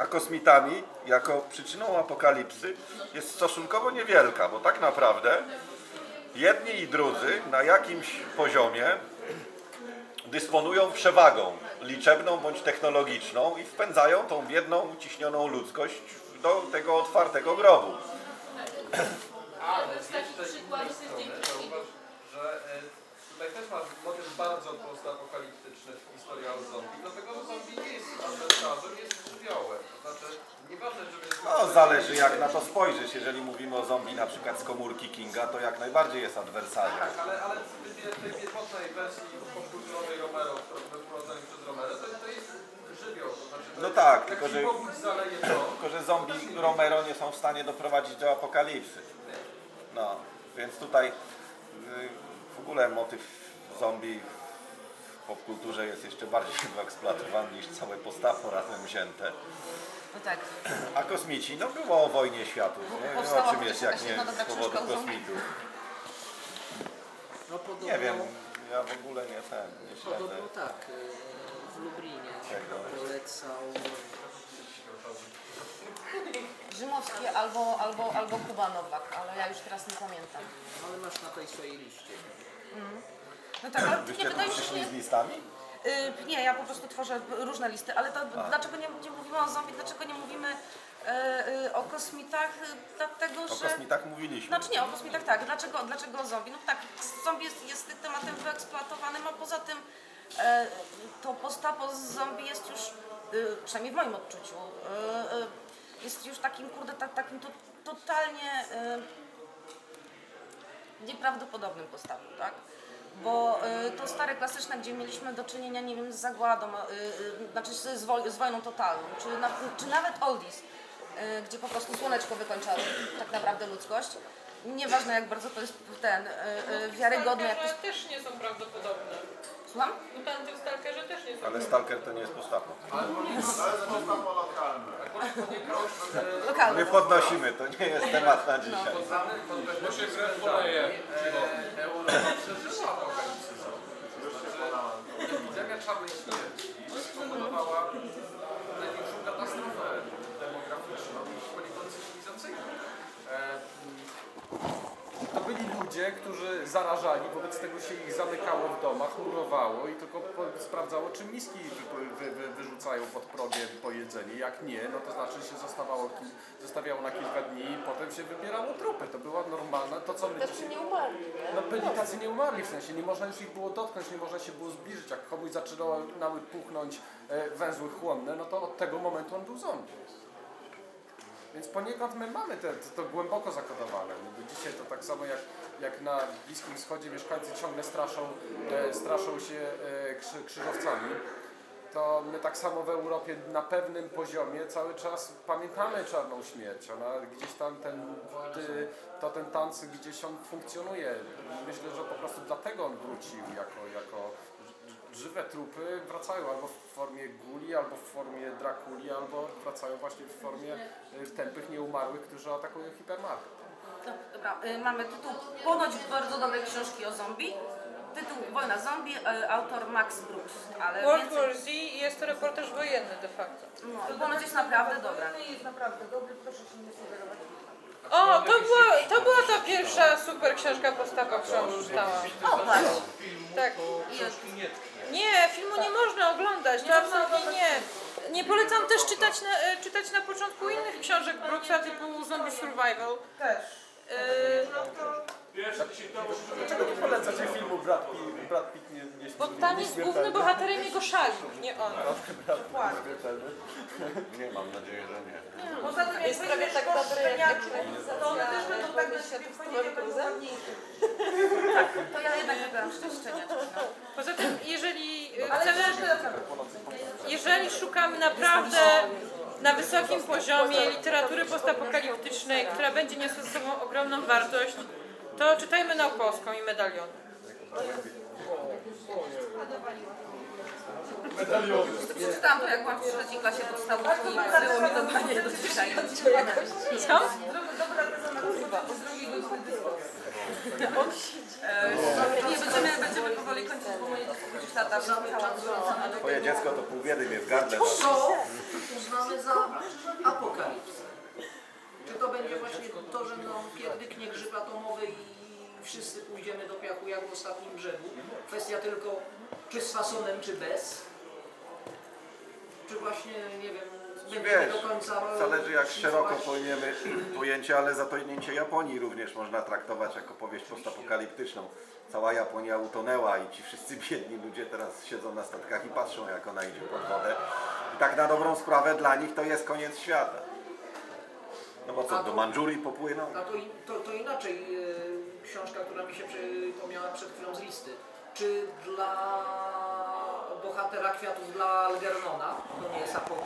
a kosmitami jako przyczyną apokalipsy jest stosunkowo niewielka, bo tak naprawdę jedni i drudzy na jakimś poziomie dysponują przewagą liczebną bądź technologiczną i wpędzają tą biedną, uciśnioną ludzkość do tego otwartego grobu. Ale jest że e, tutaj też masz motyw bardzo postapokaliptyczny w historii o zombie, dlatego że zombie nie jest adwersarzem, jest To znaczy, nieważne, że jest... No, zależy jak na to spojrzysz. Jeżeli mówimy o zombie na przykład z komórki Kinga, to jak najbardziej jest adwersarzem. Tak, ale, ale w tej pierwotnej wersji popkulturowej Romero, którą wyprowadzeniu przez Romero, to, to jest żywioł. To znaczy, to No tak, tylko że, tylko że zombie Romero nie są w stanie doprowadzić do apokalipsy. No, więc tutaj y, w ogóle motyw zombie popkulturze jest jeszcze bardziej wyeksploatowany niż całe postapo razem wzięte. No tak. A kosmici, no było o wojnie światów, nie? No, o czym jest jak nie z powodu kosmitów. No podobno, Nie wiem, ja w ogóle nie ten, nie śledzę. podobno tak, y, w Lublinie Czego? polecał Rzymowski albo, albo, albo Kuba Nowak, ale ja już teraz nie pamiętam. ale masz na tej swojej liście. No tak, ale nie Byście tu wydaje mi się, przyszli że... z listami? Y, nie, ja po prostu tworzę różne listy, ale to dlaczego nie, nie mówimy o zombie, dlaczego nie mówimy e, y, o kosmitach? Y, Dlatego, O że... kosmitach mówiliśmy. Znaczy nie, o kosmitach tak. Dlaczego, dlaczego o zombie? No tak, zombie jest, jest tematem wyeksploatowanym, a poza tym e, to postapo z zombie jest już, y, przynajmniej w moim odczuciu, y, y, jest już takim, kurde, tak, takim to, totalnie y, nieprawdopodobnym postawą, tak? Bo y, to stare klasyczne, gdzie mieliśmy do czynienia, nie wiem, z zagładą, y, y, znaczy z, z, woj, z wojną totalną, czy, czy nawet oldies, gdzie po prostu słoneczko wykończa tak naprawdę ludzkość. Nieważne jak bardzo to jest ten y, y, wiarygodne, jak to jest... Też nie są prawdopodobne. Słucham? Mutanty w Stalkerze też nie są Ale Stalker to nie jest postapo. Lokalne. My podnosimy, to nie jest temat na dzisiaj. Bo się krew poleje. Europa przeżyła. To znaczy, epidemia czarnej śmierci spowodowała największą katastrofę demograficzną i politycznie-cywilizacyjną. E, To byli ludzie, którzy zarażali, wobec tego się ich zamykało w domach, murowało i tylko sprawdzało, czy miski wy, wy, wy, wyrzucają pod progiem po jedzenie. Jak nie, no to znaczy się zostawało, zostawiało na kilka dni i potem się wybierało trupy. To była normalna, to co my Tacy dzisiaj... nie umarli, nie? No byli tacy nie umarli w sensie, nie można już ich było dotknąć, nie można się było zbliżyć. Jak komuś zaczynały puchnąć e, węzły chłonne, no to od tego momentu on był zombie. Więc poniekąd my mamy te, to, to głęboko zakodowane. Bo dzisiaj to tak samo jak, jak na Bliskim Wschodzie mieszkańcy ciągle straszą, e, straszą się e, krzy, krzyżowcami, to my tak samo w Europie na pewnym poziomie cały czas pamiętamy Czarną Śmierć. Ona gdzieś tam ten, to ten tancy gdzieś on funkcjonuje. Myślę, że po prostu dlatego on wrócił jako, jako żywe trupy wracają albo w formie guli, albo w formie Drakuli, albo wracają właśnie w formie y, tępych nieumarłych, którzy atakują hipermarket. No, dobra, y, mamy tytuł ponoć bardzo dobrej książki o zombie. Tytuł Wojna zombie, y, autor Max Brooks, ale World więcej... War Z i jest to reportaż wojenny de facto. No, i ponoć jest naprawdę dobra. jest naprawdę dobry, proszę się nie sugerować. O, to była, to była ta pierwsza super książka postawa, którą czytałam. O, patrz. Tak. I jest. Nie, filmu nie można oglądać, to absolutnie nie. Nie polecam też czytać na, e, czytać na początku innych książek Brooksa typu Zombie Survival. Też. E, Dlaczego nie polecacie filmu Brad Pitt, Brad Pitt nie, nie bo tam jest główny bohaterem jego szali, nie on. Nie, mam nadzieję, że nie. Poza tym jak Jest prawie tak dobry jak to one też będą tak na siebie Kruzem. ładniejsze. To ja jednak wybrałam szczęścieniaczki. No. Poza tym, jeżeli Ale chcemy, jeżeli szukamy naprawdę na wysokim poziomie literatury postapokaliptycznej, która będzie niosła ze sobą ogromną wartość, to czytajmy Naukowską i Medalion. Przeczytałam to jak byłam w trzeciej klasie podstawówki i było mi to panie do dzisiaj. Co? Kurwa. E, Nie, będziemy, będziemy powoli kończyć, bo moje dziecko ale Twoje dziecko to pół biedy mnie w gardle. Co uznamy za apokalipsę? To będzie właśnie to, że no, pierdyknie grzyb atomowy i wszyscy pójdziemy do piachu jak w ostatnim brzegu? Kwestia tylko, czy z fasonem, czy bez? Czy właśnie, nie wiem, Wiesz, do końca... zależy jak szeroko pojmiemy pojęcie, ale zatonięcie Japonii również można traktować jako powieść postapokaliptyczną. Cała Japonia utonęła i ci wszyscy biedni ludzie teraz siedzą na statkach i patrzą jak ona idzie pod wodę. I tak na dobrą sprawę dla nich to jest koniec świata. No bo co, do Mandżurii popłyną? A to, to, to inaczej e, książka, która mi się przypomniała przed chwilą z listy. Czy dla bohatera kwiatów dla Algernona to nie jest apo,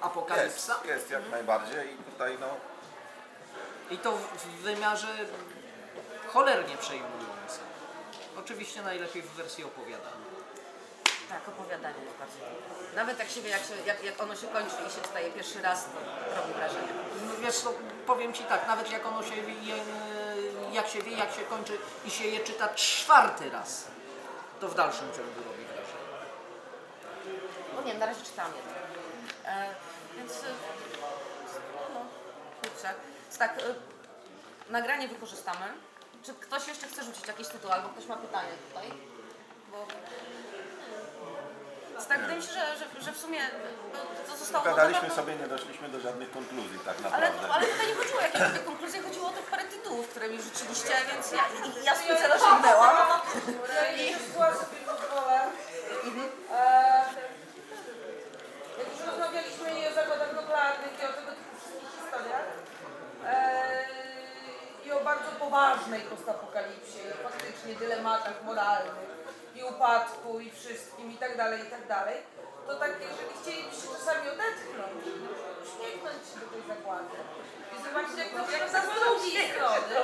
apokalipsa? Jest, jest jak najbardziej i tutaj no I to w w wymiarze cholernie przejmującym. Oczywiście najlepiej w wersji opowiadanej. Tak, opowiadanie jest bardzo dobre. Nawet jak się wie, jak, się, jak, jak ono się kończy i się staje pierwszy raz, to robi wrażenie. No wiesz, no, powiem Ci tak, nawet jak ono się wie, jak się wie, jak się kończy i się je czyta czwarty raz, to w dalszym ciągu robi wrażenie. No nie na razie czytałam jedno. E, więc, e, no, kurczę. Tak, e, nagranie wykorzystamy. Czy ktoś jeszcze chce rzucić jakiś tytuł, albo ktoś ma pytanie tutaj? Bo... Więc tak, wydaje mi się, że, że, że w sumie no, to zostało... gadaliśmy no, sobie, nie doszliśmy do żadnych konkluzji tak Ale, naprawdę. ale tutaj nie chodziło o jakieś konkluzje, chodziło o tych parę tytułów, które mi rzuciliście, więc ja, i- ja specjalnie sięgnęłam. Ja jej sytuację pozwolę. E, Jak już rozmawialiśmy i o zakładach nuklearnych i o tego typu wszystkich historiach e, i o bardzo poważnej postapokalipsie i faktycznie dylematach moralnych i upadku i wszystkim i tak dalej, i tak dalej, to tak jeżeli chcielibyście czasami odetchnąć, uśmiechnąć się do tej zakłady i zobaczyć jak to wygląda z drugiej strony,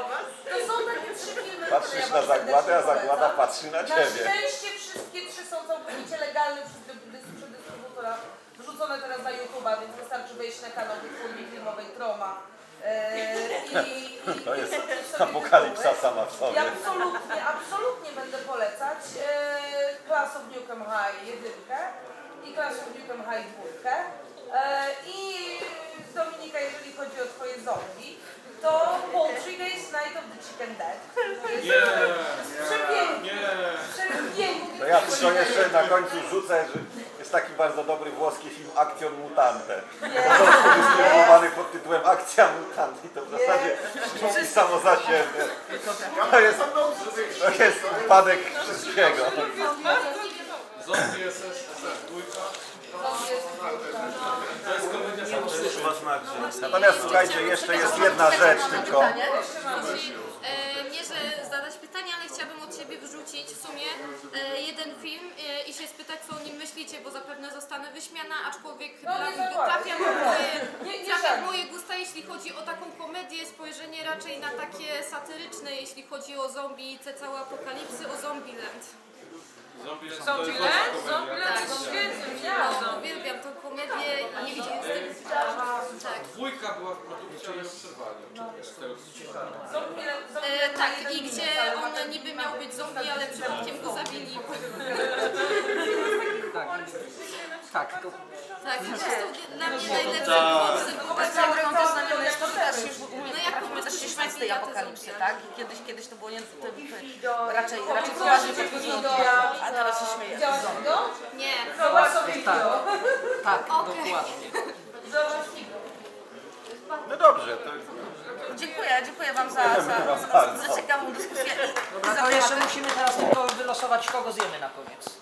to są takie trzy filmy, które Patrzysz ja na zagładę, a zagłada patrzy na Na ciebie. szczęście wszystkie trzy są całkowicie legalne przez dystrybutora. Wrzucone teraz na YouTube'a, więc wystarczy wejść na kanał wytwórni filmowej Troma. Eee, i, i, To jest i apokalipsa sama w sobie. Ja absolutnie, absolutnie będę polecać Class of Newcomb High jedynkę i Class of Newcomb High dwójkę. E, I Dominika, jeżeli chodzi o twoje zombie, to Poultry Days Night of the Chicken Dead. Jest, Nie, to jest przepięknie. Przepięknie. To ja tylko jeszcze na końcu rzucę, że jest taki bardzo dobry włoski film Aktion Mutante. Polsku dystrybuowany pod tytułem Akcja Mutante i to w zasadzie mówi samo za siebie. To jest, to jest upadek wszystkiego. Zombie SS, SS, dwójka. Natomiast słuchajcie, jeszcze jest jedna rzecz tylko. Chodzi, e, nie, że zadać sumie e, jeden film e, i się spytać, co o nim myślicie, bo zapewne zostanę wyśmiana, aczkolwiek mnie trafia w moje, gusta, jeśli chodzi o taką komedię, spojrzenie raczej na takie satyryczne, jeśli chodzi o zombie, te całe apokalipsy, o Zombieland. Zombieland? Zombieland? Zombieland? No, uwielbiam tą komedię i nie widziałam Tak. Dwójka była w produkcji, ale ją przerwali. E, tak, i gdzie on niby miał być zombie, ale przypadkiem go zabili. Tak, tak. To, Tak, to są dla mnie najlepsze Tak. tak Tak, jak to to też już No jak po umiemy też prostu się śmiać z tej apokalipsy, tak? I Kiedyś, kiedyś to było nie, to, to, raczej, raczej poważnie podchodziło, a teraz się śmieję. Nie. tak, tak, Okej. dokładnie. No dobrze, to Dziękuję, dziękuję Wam za, za, za, za ciekawą dyskusję. Dobra, to jeszcze musimy teraz tylko wylosować, kogo zjemy na koniec.